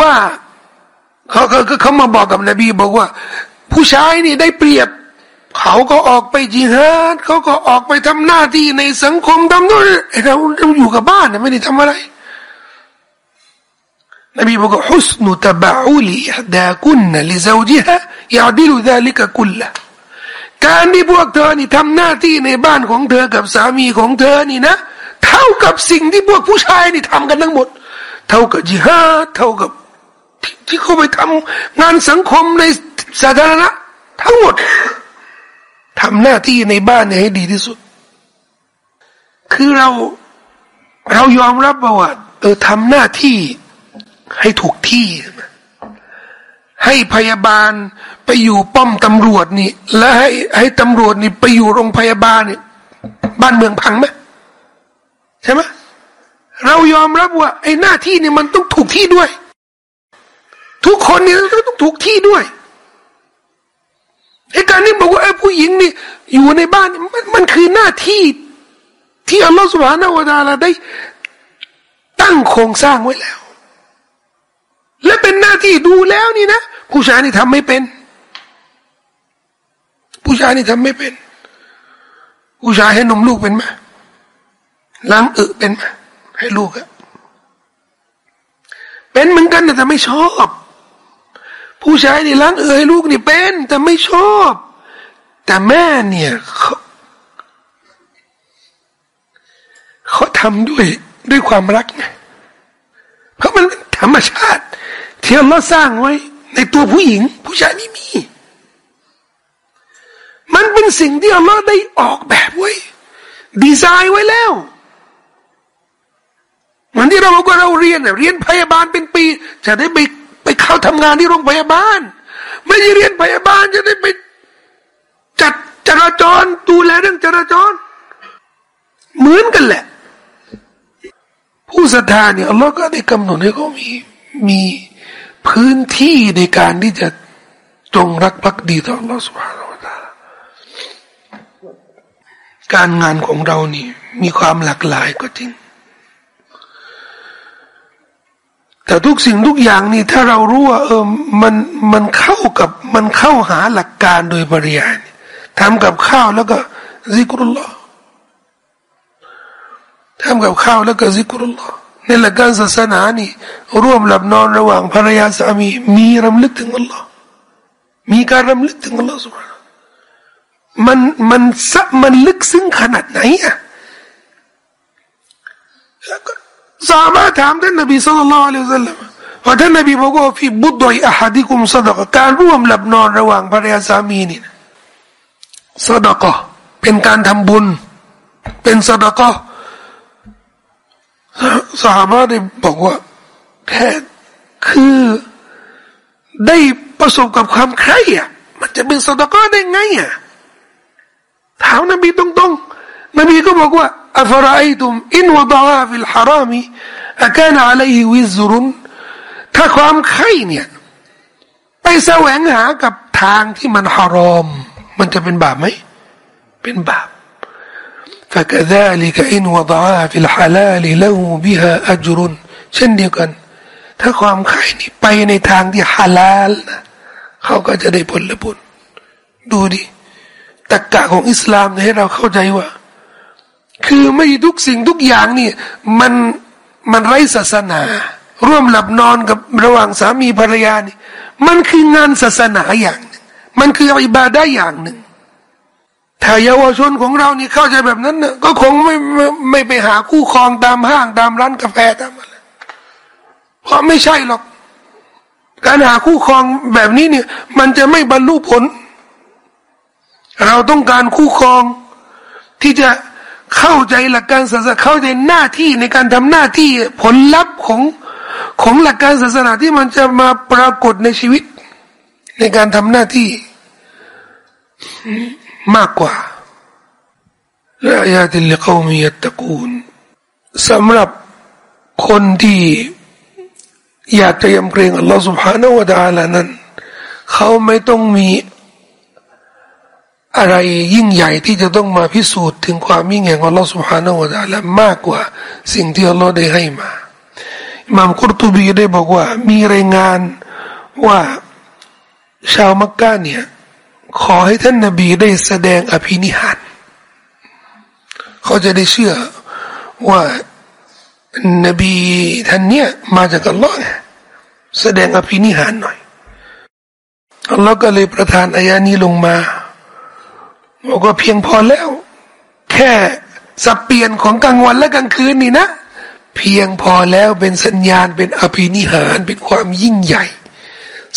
ว่าเขาเขาเขามาบอกกับนบีบอกว่า ผู้ชายนี่ได้เปรียบ เขาก็ออกไปจิฮาดเขาก็ออกไปทำหน้าที่ในสังคมทำนู่นเราเราอยู่กับบ้านไม่ได้ทำอะไร นบีบอกว่าฮุสนุตบะอุลีดากุนลิซาวจิฮะยาดิลุดาลิกกุลละการที่พวกเธอนี่ทำหน้าที่ในบ้านของเธอกับสามีของเธอนี่นะ เท่ากับสิ่งที่พวกผู้ชายนี่ทำกันทั้งหมด เท่ากับจิฮาดเท่ากับที่เขาไปทำงานสังคมในสาธารณะทั้งหมด ทำหน้าที่ในบ้านให้ดีที่สุด คือเราเรายอมรับว่าเออทำหน้าที่ให้ถูกที่ ให้พยาบาลไปอยู่ป้อมตำรวจนี่ และให้ให้ตำรวจนี่ไปอยู่โรงพยาบาลนี่บ้านเมืองพังไหมใช่ไหมเรายอมรับว่าไอ้หน้าที่นี่มันต้องถูกที่ด้วย ทุกคนนี่ต้องถูกที่ด้วย ไอ้การนี้บอกว่าไอ้ผู้หญิงนี่ อยู่ในบ้านมันมันคือหน้าที่ ที่อัลลอฮฺสุบฮานาวะตาลาได้ตั้งโครงสร้างไว้แล้ว และเป็นหน้าที่ดูแล้วนี่นะผู้ชายนี่ทำไม่เป็น ผู้ชายนี่ทำไม่เป็น ผู้ชายให้นมลูกเป็นไหมล้างอึเป็นไหมให้ลูกอะเป็นเหมือนกันแต่ไม่ชอบ ผู้ชายนี่ล้างเอ่ยลูกนี่เป็น แต่ไม่ชอบ แต่แม่เนี่ยเขาเขาทำด้วยด้วยความรักไงเพราะมันเป็นธรรมชาติที่เราสร้างไว้ ในตัวผู้หญิง ผู้ชายไม่มี มันเป็นสิ่งที่เราได้ออกแบบไว้ ดีไซน์ไว้แล้วเหมือนที่เราบอกว่าเราเรียนเรียนพยาบาลเป็นปี จะได้ไป ไปเข้าทำงานที่โรงพยาบาล ไม่ใช่เรียนพยาบาลจะได้ไปจัดจราจรดูแลเรื่องจราจร เหมือนกันแหละ ผู้ศรัทธาเนี่ยอัลลอฮ์ก็ได้กำหนดให้เขามีมีพื้นที่ในการที่จะจงรักภักดีต่ออัลลอฮ์สุบฮานาอัลลอฮ์การงานของเรานี่มีความหลากหลายก็จริง แต่ทุกสิ่งทุกอย่างนี่ถ้าเรารู้ว่าเออมันมันเข้ากับมันเข้าหาหลักการโดยปริยายทำกับข้าวแล้วก็ซิกรุลลอฮ์ทำกับข้าวแล้วก็ซิกรุลลอฮ์ในหลักการศาสนานี่ ร่วมหลับนอนระหว่างภรรยาสามี มีรำลึกถึงอัลลอฮ์มีการรำลึกถึงอัลลอฮ์สุบานมันมันสัมันลึกซึ้งขนาดไหนอะ สามารถถามท่านนบีสุลต่านละอัลลอฮฺสัลลัมว่าท่านนบีบอกว่าฟีบุตรออาฮัดิคุมสดกการร่วมหลับนอนระหว่างภรรยาสามีนี่สดกเป็นการทำบุญ เป็นสดกสหายได้บอกว่าแค่คือได้ประสบกับความใคร่อะมันจะเป็นสดกได้ไงอะถามนบีตรงๆนบีก็บอกว่า أفرأيتم إن وضعها في الحرام أكان عليه وزر ถ้าความใคร่เนี่ยไปแสวงหากับทางที่มันฮารอม มันจะเป็นบาปไหมเป็นบาป فكذلك إن وضعها في الحلال له بها أجر เช่นเดียวกัน ถ้าความใคร่นี่ไปในทางที่ฮาลาลนะเขาก็จะได้ผลบุญดูดิตะกกะของอิสลามให้เราเข้าใจว่า คือไม่ทุกสิ่งทุกอย่างนี่มันมันไร้ศาสนา ร่วมหลับนอนกับระหว่างสามีภรรยานี่ มันคืองานศาสนาอย่างหนึ่งมันคืออิบาได้อย่างหนึ่งถ้าเยาวชนของเรานี่เข้าใจแบบนั้นเนี่ยก็คงไม่ไม่ไม่ไปหาคู่ครองตามห้างตามร้านกาแฟตามอะไรเพราะไม่ใช่หรอก การหาคู่ครองแบบนี้เนี่ย มันจะไม่บรรลุผล เราต้องการคู่ครองที่จะ เข้าใจหลักการศาสนาเข้าใจหน้าที่ในการทำหน้าที่ผลลัพธ์ของของหลักการศาสนาที่มันจะมาปรากฏในชีวิต ในการทำหน้าที่ มากกว่าและอายาติลเขามียตะกูลสำหรับคนที่อยากจะยำเกรงอัลลอฮฺ سبحانه และ تعالى นั้น เขาไม่ต้องมี อะไรยิ่งใหญ่ที่จะต้องมาพิสูจน์ถึงความยิ่งใหญ่ของอัลลอฮฺสุบฮานาอูดะและมากกว่าสิ่งที่อัลลอฮฺได้ให้มามัมคุรตูบีได้บอกว่า มีรายงานว่าชาวมักกะเนี่ยขอให้ท่านนาบีได้แสดงอภินิหาร เขาจะได้เชื่อว่านบีท่านเนี่ยมาจากอัลลอฮ์แสดงอภินิหารหน่อยอัลลอฮ์ก็เลยประทานอายานี้ลงมา บอกว่าเพียงพอแล้ว แค่สับเปลี่ยนของกลางวันและกลางคืนนี่นะ เพียงพอแล้วเป็นสัญญาณเป็นอภินิหารเป็นความยิ่งใหญ่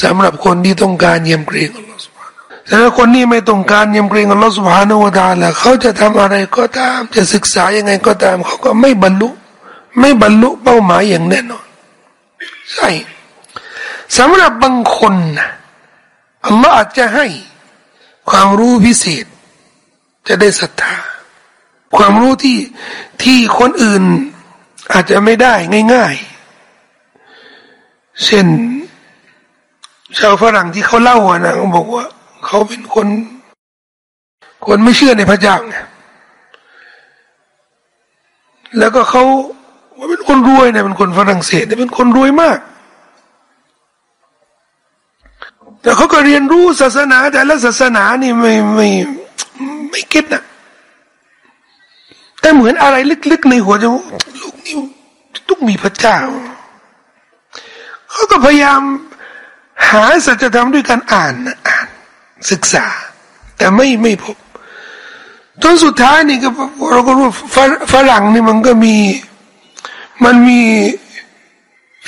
สำหรับคนที่ต้องการเยี่ยมเกรงอัลลอฮฺสุบฮานะแต่ถ้าคนนี้ไม่ต้องการเยี่ยมเกรงอัลลอฮฺสุบฮานะวะตาละเขาจะทำอะไรก็ตาม จะศึกษายังไงก็ตาม เขาก็ไม่บรรลุ ไม่บรรลุเป้าหมายอย่างแน่นอนใช่สำหรับบางคนนะอัลลอฮฺอาจจะให้ความรู้พิเศษ จะได้ศรัทธา ความรู้ที่ที่คนอื่นอาจจะไม่ได้ง่าย ๆ เช่น ชาวฝรั่งที่เขาเล่าอะนะเขาบอกว่า เขาเป็นคน คนไม่เชื่อในพระเจ้าไงแล้วก็เขาว่าเป็นคนรวยเนี่ยเป็นคนฝรั่งเศสเนี่ยเป็นคนรวยมาก แต่เขาก็เรียนรู้ศาสนาแต่ละศาสนานี่ไม่ไม่ไม่ เก็ตนะแต่เหมือนอะไรลึกๆในหัวจะลูกนี่ต้องมีพระเจ้าเขาก็พยายามหาสัจธรรมด้วยการอ่านอ่านศึกษา แต่ไม่ไม่พบจนสุดท้ายนี่ก็เราก็รู้ฝรั่งนี่มันก็มี มันมี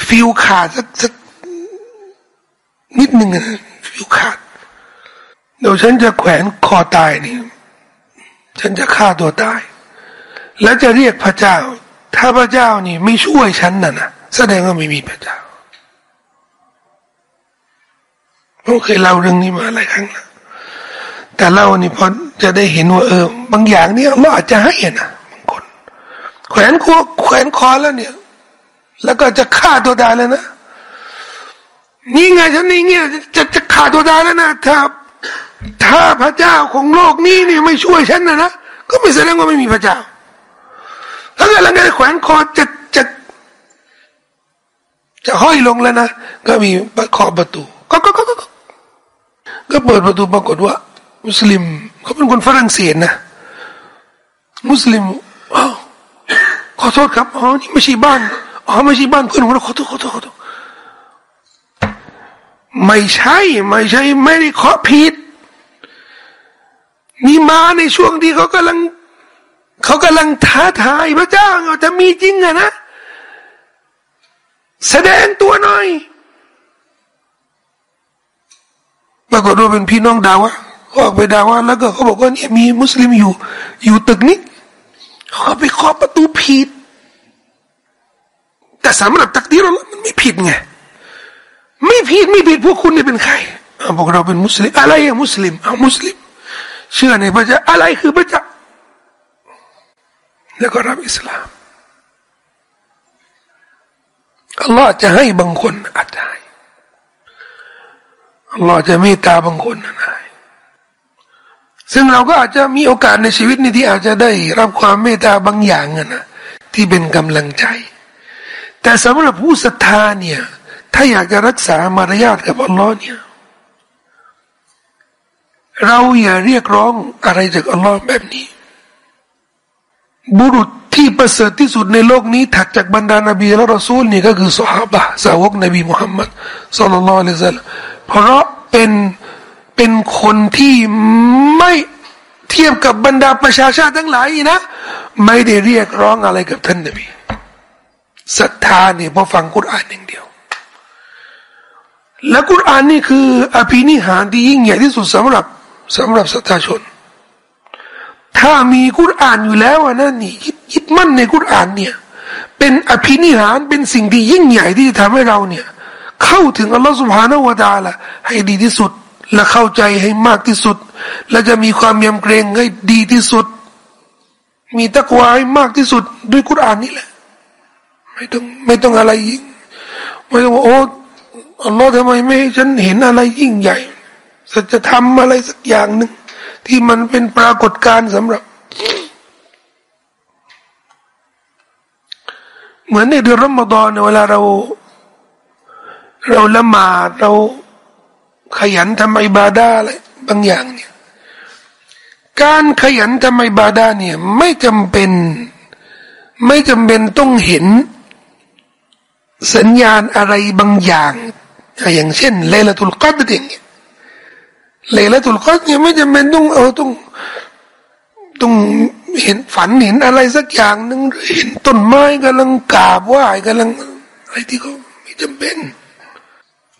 ฟิวขาดสักสักนิดหนึ่งนะฟิวขาดเดี๋ยวฉันจะแขวนคอตายนี่ ฉันจะฆ่าตัวตาย แล้วจะเรียกพระเจ้า ถ้าพระเจ้านี่ไม่ช่วยฉันน่ะนะแสดงว่าไม่มีพระเจ้าเราเคยเล่าเรื่องนี้มาหลายครั้งแล้วแต่เล่านี่พอจะได้เห็นว่าเออบางอย่างเนี่ยเราอาจจะให้นะบางคน แขวนคอแขวนคอแล้วเนี่ย แล้วก็จะฆ่าตัวตายแล้วนะนี่ไงฉันนี่เงี้ยจะจะฆ่าตัวตายแล้วนะถ้า ถ้าพระเจ้าของโลกนี้เนี่ยไม่ช่วยฉันนะนะก็ไม่แสดงว่าไม่มีพระเจ้า ถ้าเกิดล้วไงแขวนคอจะจะจะห้อยลงแล้วนะก็มีขอบประตูก็ก็ก็ก็ก็เปิดประตูปรากฏว่า มุสลิมเขาเป็นคนฝรั่งเศสนะมุสลิมอขอโทษครับอ๋อนี่ไม่ใช่บ้านอ๋อไม่ใช่บ้านเพื่อนผมขอโทษขอโทษขอโทษไม่ใช่ ไม่ใช่ ไม่ได้ขอผิด นี่มาในช่วงที่เขากำลังเขากำลังท้าทายพระเจ้าจะมีจริงอะนะ แสดงตัวหน่อยปรากฏว่าเป็นพี่น้องดาวะเขาออกไปดาวะแล้วก็เขาบอกว่าเนี่ยมีมุสลิมอยู่ อยู่ตึกนี้เขาไปเคาะประตูผิด แต่สำหรับตักดีเรามันไม่ผิดไงไม่ผิดไม่ผิดพวกคุณนี่เป็นใครพวกเราเป็นมุสลิมอะไรอะมุสลิมเอามุสลิม เชื่อในพระเจ้าอะไรคือพระเจ้าแล้วก็รับอิสลามอัลลอฮ์จะให้บางคนอาจจะให้อัลลอฮ์จะเมตตาบางคนนะซึ่งเราก็อาจจะมีโอกาสในชีวิตนี้ที่อาจจะได้รับความเมตตาบางอย่างนะที่เป็นกำลังใจ แต่สำหรับผู้ศรัทธาเนี่ย ถ้าอยากจะรักษามารยาทกับอัลลอฮ์เนี่ย เราอย่าเรียกร้องอะไรจากอัลลอฮ์แบบนี้ บุรุษที่ประเสริฐที่สุดในโลกนี้ถัดจากบรรดานาบีและรอซูลนี่ก็คือสหบะสาวกนบีมุฮัมมัดสุลลัลลอฮุอะลัยฮิสลามเพราะเป็นเป็นคนที่ไม่เทียบกับบรรดาประชาชาติทั้งหลายนะ ไม่ได้เรียกร้องอะไรกับท่านนบีศรัทธาเนี่ยพอฟังกุรอานอย่างเดียว และกุรอานนี่คืออภินิหารที่ยิ่งใหญ่ที่สุดสำหรับ สำหรับศรัทธาชน ถ้ามีกุรอานอยู่แล้วนะนี่ยึดมั่นในกุรอานเนี่ย เป็นอภินิหารเป็นสิ่งที่ยิ่งใหญ่ที่จะทำให้เราเนี่ย เข้าถึงอัลลอฮฺสุบฮานาวะตาละให้ดีที่สุด และเข้าใจให้มากที่สุด และจะมีความยำเกรงให้ดีที่สุด มีตะกวาให้มากที่สุด ด้วยกุรอานนี่แหละ ไม่ต้องไม่ต้องอะไรยิ่งไม่ต้องว่าโอ้อัลลอฮ์ทำไมไม่ให้ฉันเห็นอะไรยิ่งใหญ่ จะทำอะไรสักอย่างหนึ่งที่มันเป็นปรากฏการณ์สำหรับ เหมือนในเดือนรอมฎอนเวลาเรา เราละหมาดเราขยันทำอิบาดาอะไรบางอย่างเนี่ย การขยันทำอิบาดาเนี่ย ไม่จำเป็น ไม่จำเป็นต้องเห็น สัญญาณอะไรบางอย่าง อย่างเช่นเลละตุลกัดอย่างเงี้ย เลละตุลกัดเนี่ยไม่จำเป็นต้องเออต้องต้องเห็นฝันเห็นอะไรสักอย่างหนึ่งเห็นต้นไม้กำลังกาบไหว้กำลังอะไรที่เขาไม่จำเป็น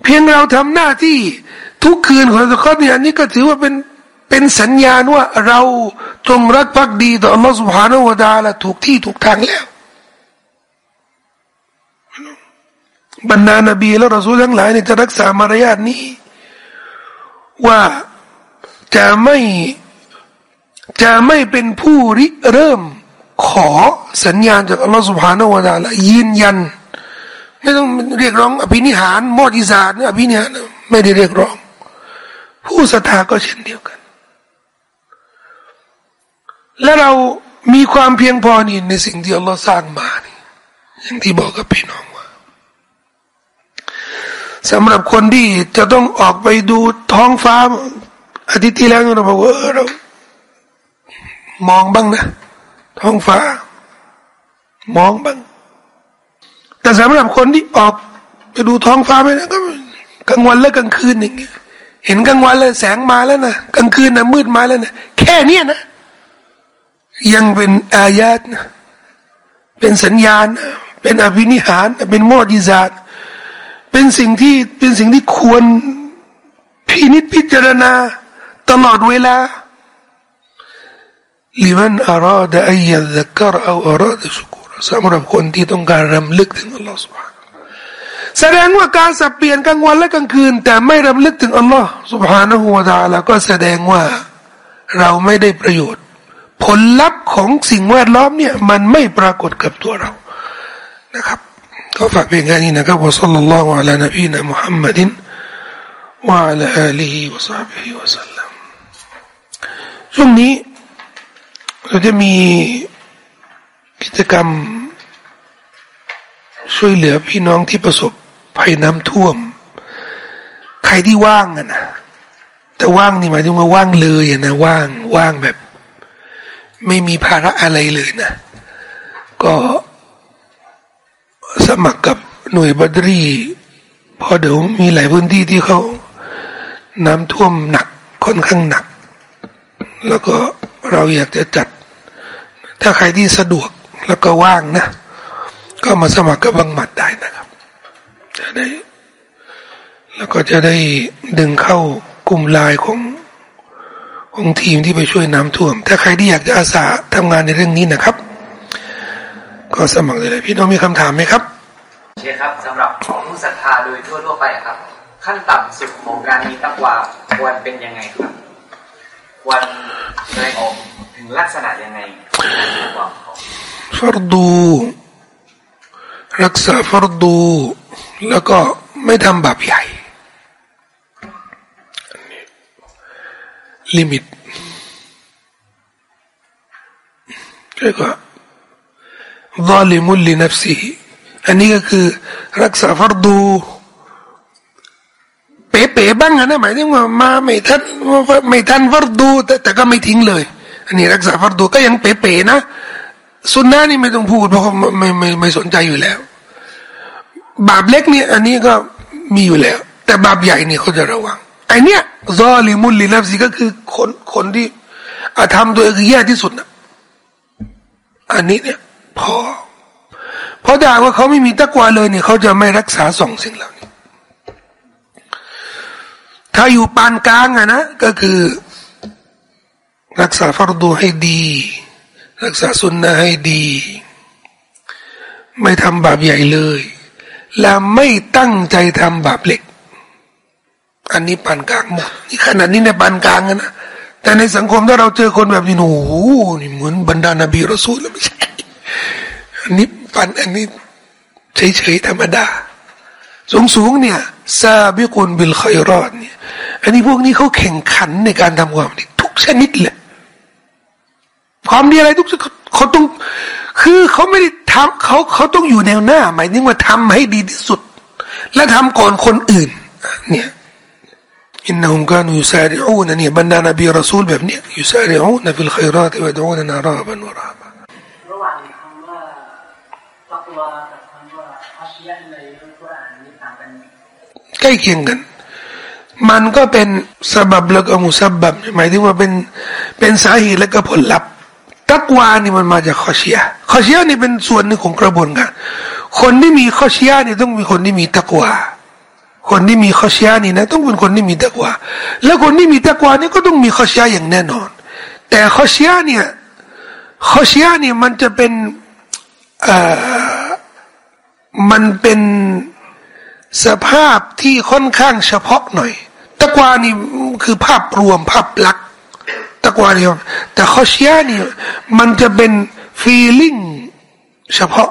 เพียงเราทำหน้าที่ทุกคืนของสกอตเนี่ยนี่ก็ถือว่าเป็นเป็นสัญญาณว่าเราจงรักภักดีต่ออัลลอฮฺสุบฮานาวะดาละถูกที่ถูกทางแล้วบรรดานบีและรอซูลทั้งหลายเนี่ยจะรักษามารยาทนี้ ว่าจะไม่จะไม่เป็นผู้ริเริ่มขอสัญญาณจากอัลลอฮฺสุบฮานาวะดาละยืนยัน ไม่ต้องเรียกร้อง อภินิหารมอดิศาสตร์อภินิหารไม่ได้เรียกร้อง ผู้ศรัทธาก็เช่นเดียวกัน และเรามีความเพียงพอนี่ในสิ่งที่อัลลอฮ์สร้างมานี่อย่างที่บอกกับพี่น้อง ว่าสำหรับคนที่จะต้องออกไปดูท้องฟ้า อาทิตย์ที่แล้วเราบอกว่าเรามองบ้างนะ ท้องฟ้า มองบ้าง แต่สำหรับคนที่ออกไปดูท้องฟ้าไม่นะก็กลางวันและกลางคืนอย่างเงี้ยเห็นกลางวันแล้วแสงมาแล้วนะกลางคืนนะมืดมาแล้วนะแค่เนี้ยนะ ยังเป็นอายาตนะเป็นสัญญาณ เป็นอภินิหาร เป็นมอดิซาต เป็นสิ่งที่เป็นสิ่งที่ควรพินิจพิจารณาตลอดเวลา لمن أراد أن يذكر أو أراد شكور สำหรับคนที่ต้องการรำลึกถึงอัลลอฮฺ سبحانه แสดงว่าการสับเปลี่ยนกลางวันและกลางคืน แต่ไม่รำลึกถึงอัลลอฮฺ سبحانه และ تعالى ก็แสดงว่าเราไม่ได้ประโยชน์ ผลลัพธ์ของสิ่งแวดล้อมเนี่ยมันไม่ปรากฏกับตัวเรานะครับ ก็ฝากเพียงแค่นี้นะครับวะซัลลัลลอฮุอะลานบีนะมุฮัมมัดินวะอะลาอาลีฮิวะซาบิฮิวะสัลลัมช่วงนี้เราจะมีกิจกรรม ช่วยเหลือพี่น้องที่ประสบภัยน้ำท่วม ใครที่ว่างอะนะแต่ว่างนี่หมายถึงว่าว่างเลยนะว่างว่างแบบ ไม่มีภาระอะไรเลยนะ ก็ สมัครกับหน่วยบัตรีพอเดี๋ยวมีหลายพื้นที่ที่เขาน้ำท่วมหนักค่อนข้างหนัก แล้วก็เราอยากจะจัด ถ้าใครที่สะดวกแล้วก็ว่างนะ ก็มาสมัครกับบังหมัดได้นะครับจะได้ แล้วก็จะได้ดึงเข้ากลุ่มลายของของทีมที่ไปช่วยน้ำท่วม ถ้าใครที่อยากจะอาสาทำงานในเรื่องนี้นะครับ ก็สมัครเลยพี่น้องมีคำถามไหมครับเชครับสำหรับผู้ศรัทธาโดยทั่วทั่วไปครับ ขั้นต่ำสุดของการมีตักวาควรเป็นยังไงครับควรแสดงออกถึงลักษณะยังไงตักวาของฟรดู รักษาฟรดู แล้วก็ไม่ทำบาปใหญ่ ลิมิตเรียกว่า ซาลิมุลลินับซีอันนี้ก็คือรักษาฟัรดูเป๋ๆบ้างนะหมายถึงว่ามาไม่ทันไม่ทันฟัรดูแต่ก็ไม่ทิ้งเลย อันนี้รักษาฟัรดูก็ยังเป๋ๆนะสุนนะนี่ไม่ต้องพูดเพราะไม่ไม่ไม่สนใจอยู่แล้ว บาปเล็กนี่อันนี้ก็มีอยู่แล้ว แต่บาปใหญ่นี่เขาจะระวังไอเนี้ยซอลิมุลลินับซีก็คือคนคนที่อาทำตัวเองแย่ที่สุดนะอันนี้เนี่ย พอเพราะถ้าว่าเขาไม่มีตะกวาเลยเนี่ยเขาจะไม่รักษาสองสิ่งเหล่านี้ ถ้าอยู่ปานกลางอะนะก็คือรักษาฟารดูให้ดี รักษาสุนนะให้ดี ไม่ทำบาปใหญ่เลย และไม่ตั้งใจทำบาปเล็ก อันนี้ปานกลางหมดนี่ขนาดนี้ในปานกลางนะแต่ในสังคมถ้าเราเจอคนแบบนี้โอ้โหนี่เหมือนบรรดานบีรอซูลแล้วไม่ใช่ อันนี้ปันอันนี้เฉยๆธรรมดา สูงสูงเนี่ยซาบิกุลบิลคอยรอดเนี่ยอันนี้พวกนี้เขาแข่งขันในการทำความดีทุกชนิดเลยความดีอะไรทุกชนิดเขาต้อง คือเขาไม่ได้ทำเขาเขาต้องอยู่แนวหน้า หมายถึงว่าทำให้ดีที่สุด และทำก่อนคนอื่น เนี่ยอินนุมกานุยุสาริอูนเนี่ยบรรดานบีรอซูลแบบเนี้ยยุสาริอูนฟิลขัยรอตวะดูนนาราบันวราบ ใกล้เคียงกัน มันก็เป็นสบับแล้วก็มุสบับหมายถึงว่าเป็นเป็นสาเหตุและก็ผลลัพธ์ตักวานี่มันมาจากข้อเชียข้อเชียนี่เป็นส่วนหนึ่งของกระบวนการคนที่มีข้อเชียนี่ต้องมีคนที่มีตักวาคนที่มีข้อเชียนี่นะต้องเป็นคนที่มีตักวาแล้วคนที่มีตักวานี่ก็ต้องมีข้อเชียอย่างแน่นอน แต่ข้อเชียเนี่ยข้อเชียนี่มันจะเป็นเอ่อ มันเป็นสภาพที่ค่อนข้างเฉพาะหน่อยตะกวานี่คือภาพรวมภาพลักษณ์ตะกวานี่แต่ข้อเชียนี่มันจะเป็นฟีลิ่งเฉพาะ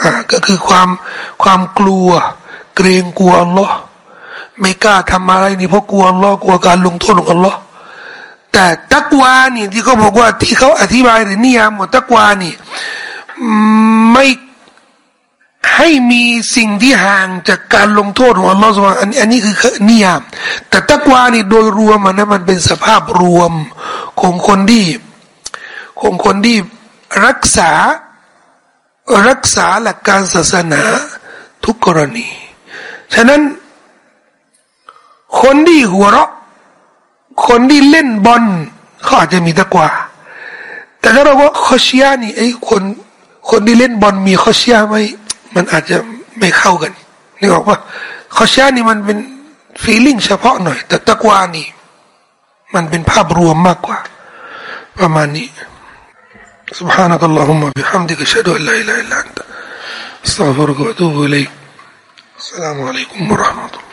อ่าก็คือความความกลัว เกรงกลัวอัลลอฮ์ไม่กล้าทำอะไรนี่เพราะกลัวอัลลอฮ์กลัวการลงโทษของอัลลอฮ์แต่ตักวานี่ที่เขาบอกว่าที่เขาอธิบายหรือนิยามของตักวานี่ไม่ ให้มีสิ่งที่ห่างจากการลงโทษของอัลลอฮฺสุบานอันนี้อันนี้คือนิยาม แต่ตักวานี่โดยรวมมันนะมันเป็นสภาพรวมของคนที่ของคนที่รักษารักษาหลักการศาสนาทุกกรณี ฉะนั้นคนที่หัวเราะ คนที่เล่นบอลเขาอาจจะมีตะกวาแต่ถ้าเราว่าคอเชียนี่ไอ้คนคนที่เล่นบอลมีคอเชียไหม มันอาจจะไม่เข้ากันนึกออกปะคอเชียนี่มันเป็นฟีลิ่งเฉพาะหน่อย แต่ตะกวานี่ มันเป็นภาพรวมมากกว่า ประมาณนี้ سبحانك اللهم وبحمدك اشهد ان لا اله الا انت استغفرك واتوب اليك السلام عليكم ورحمه الله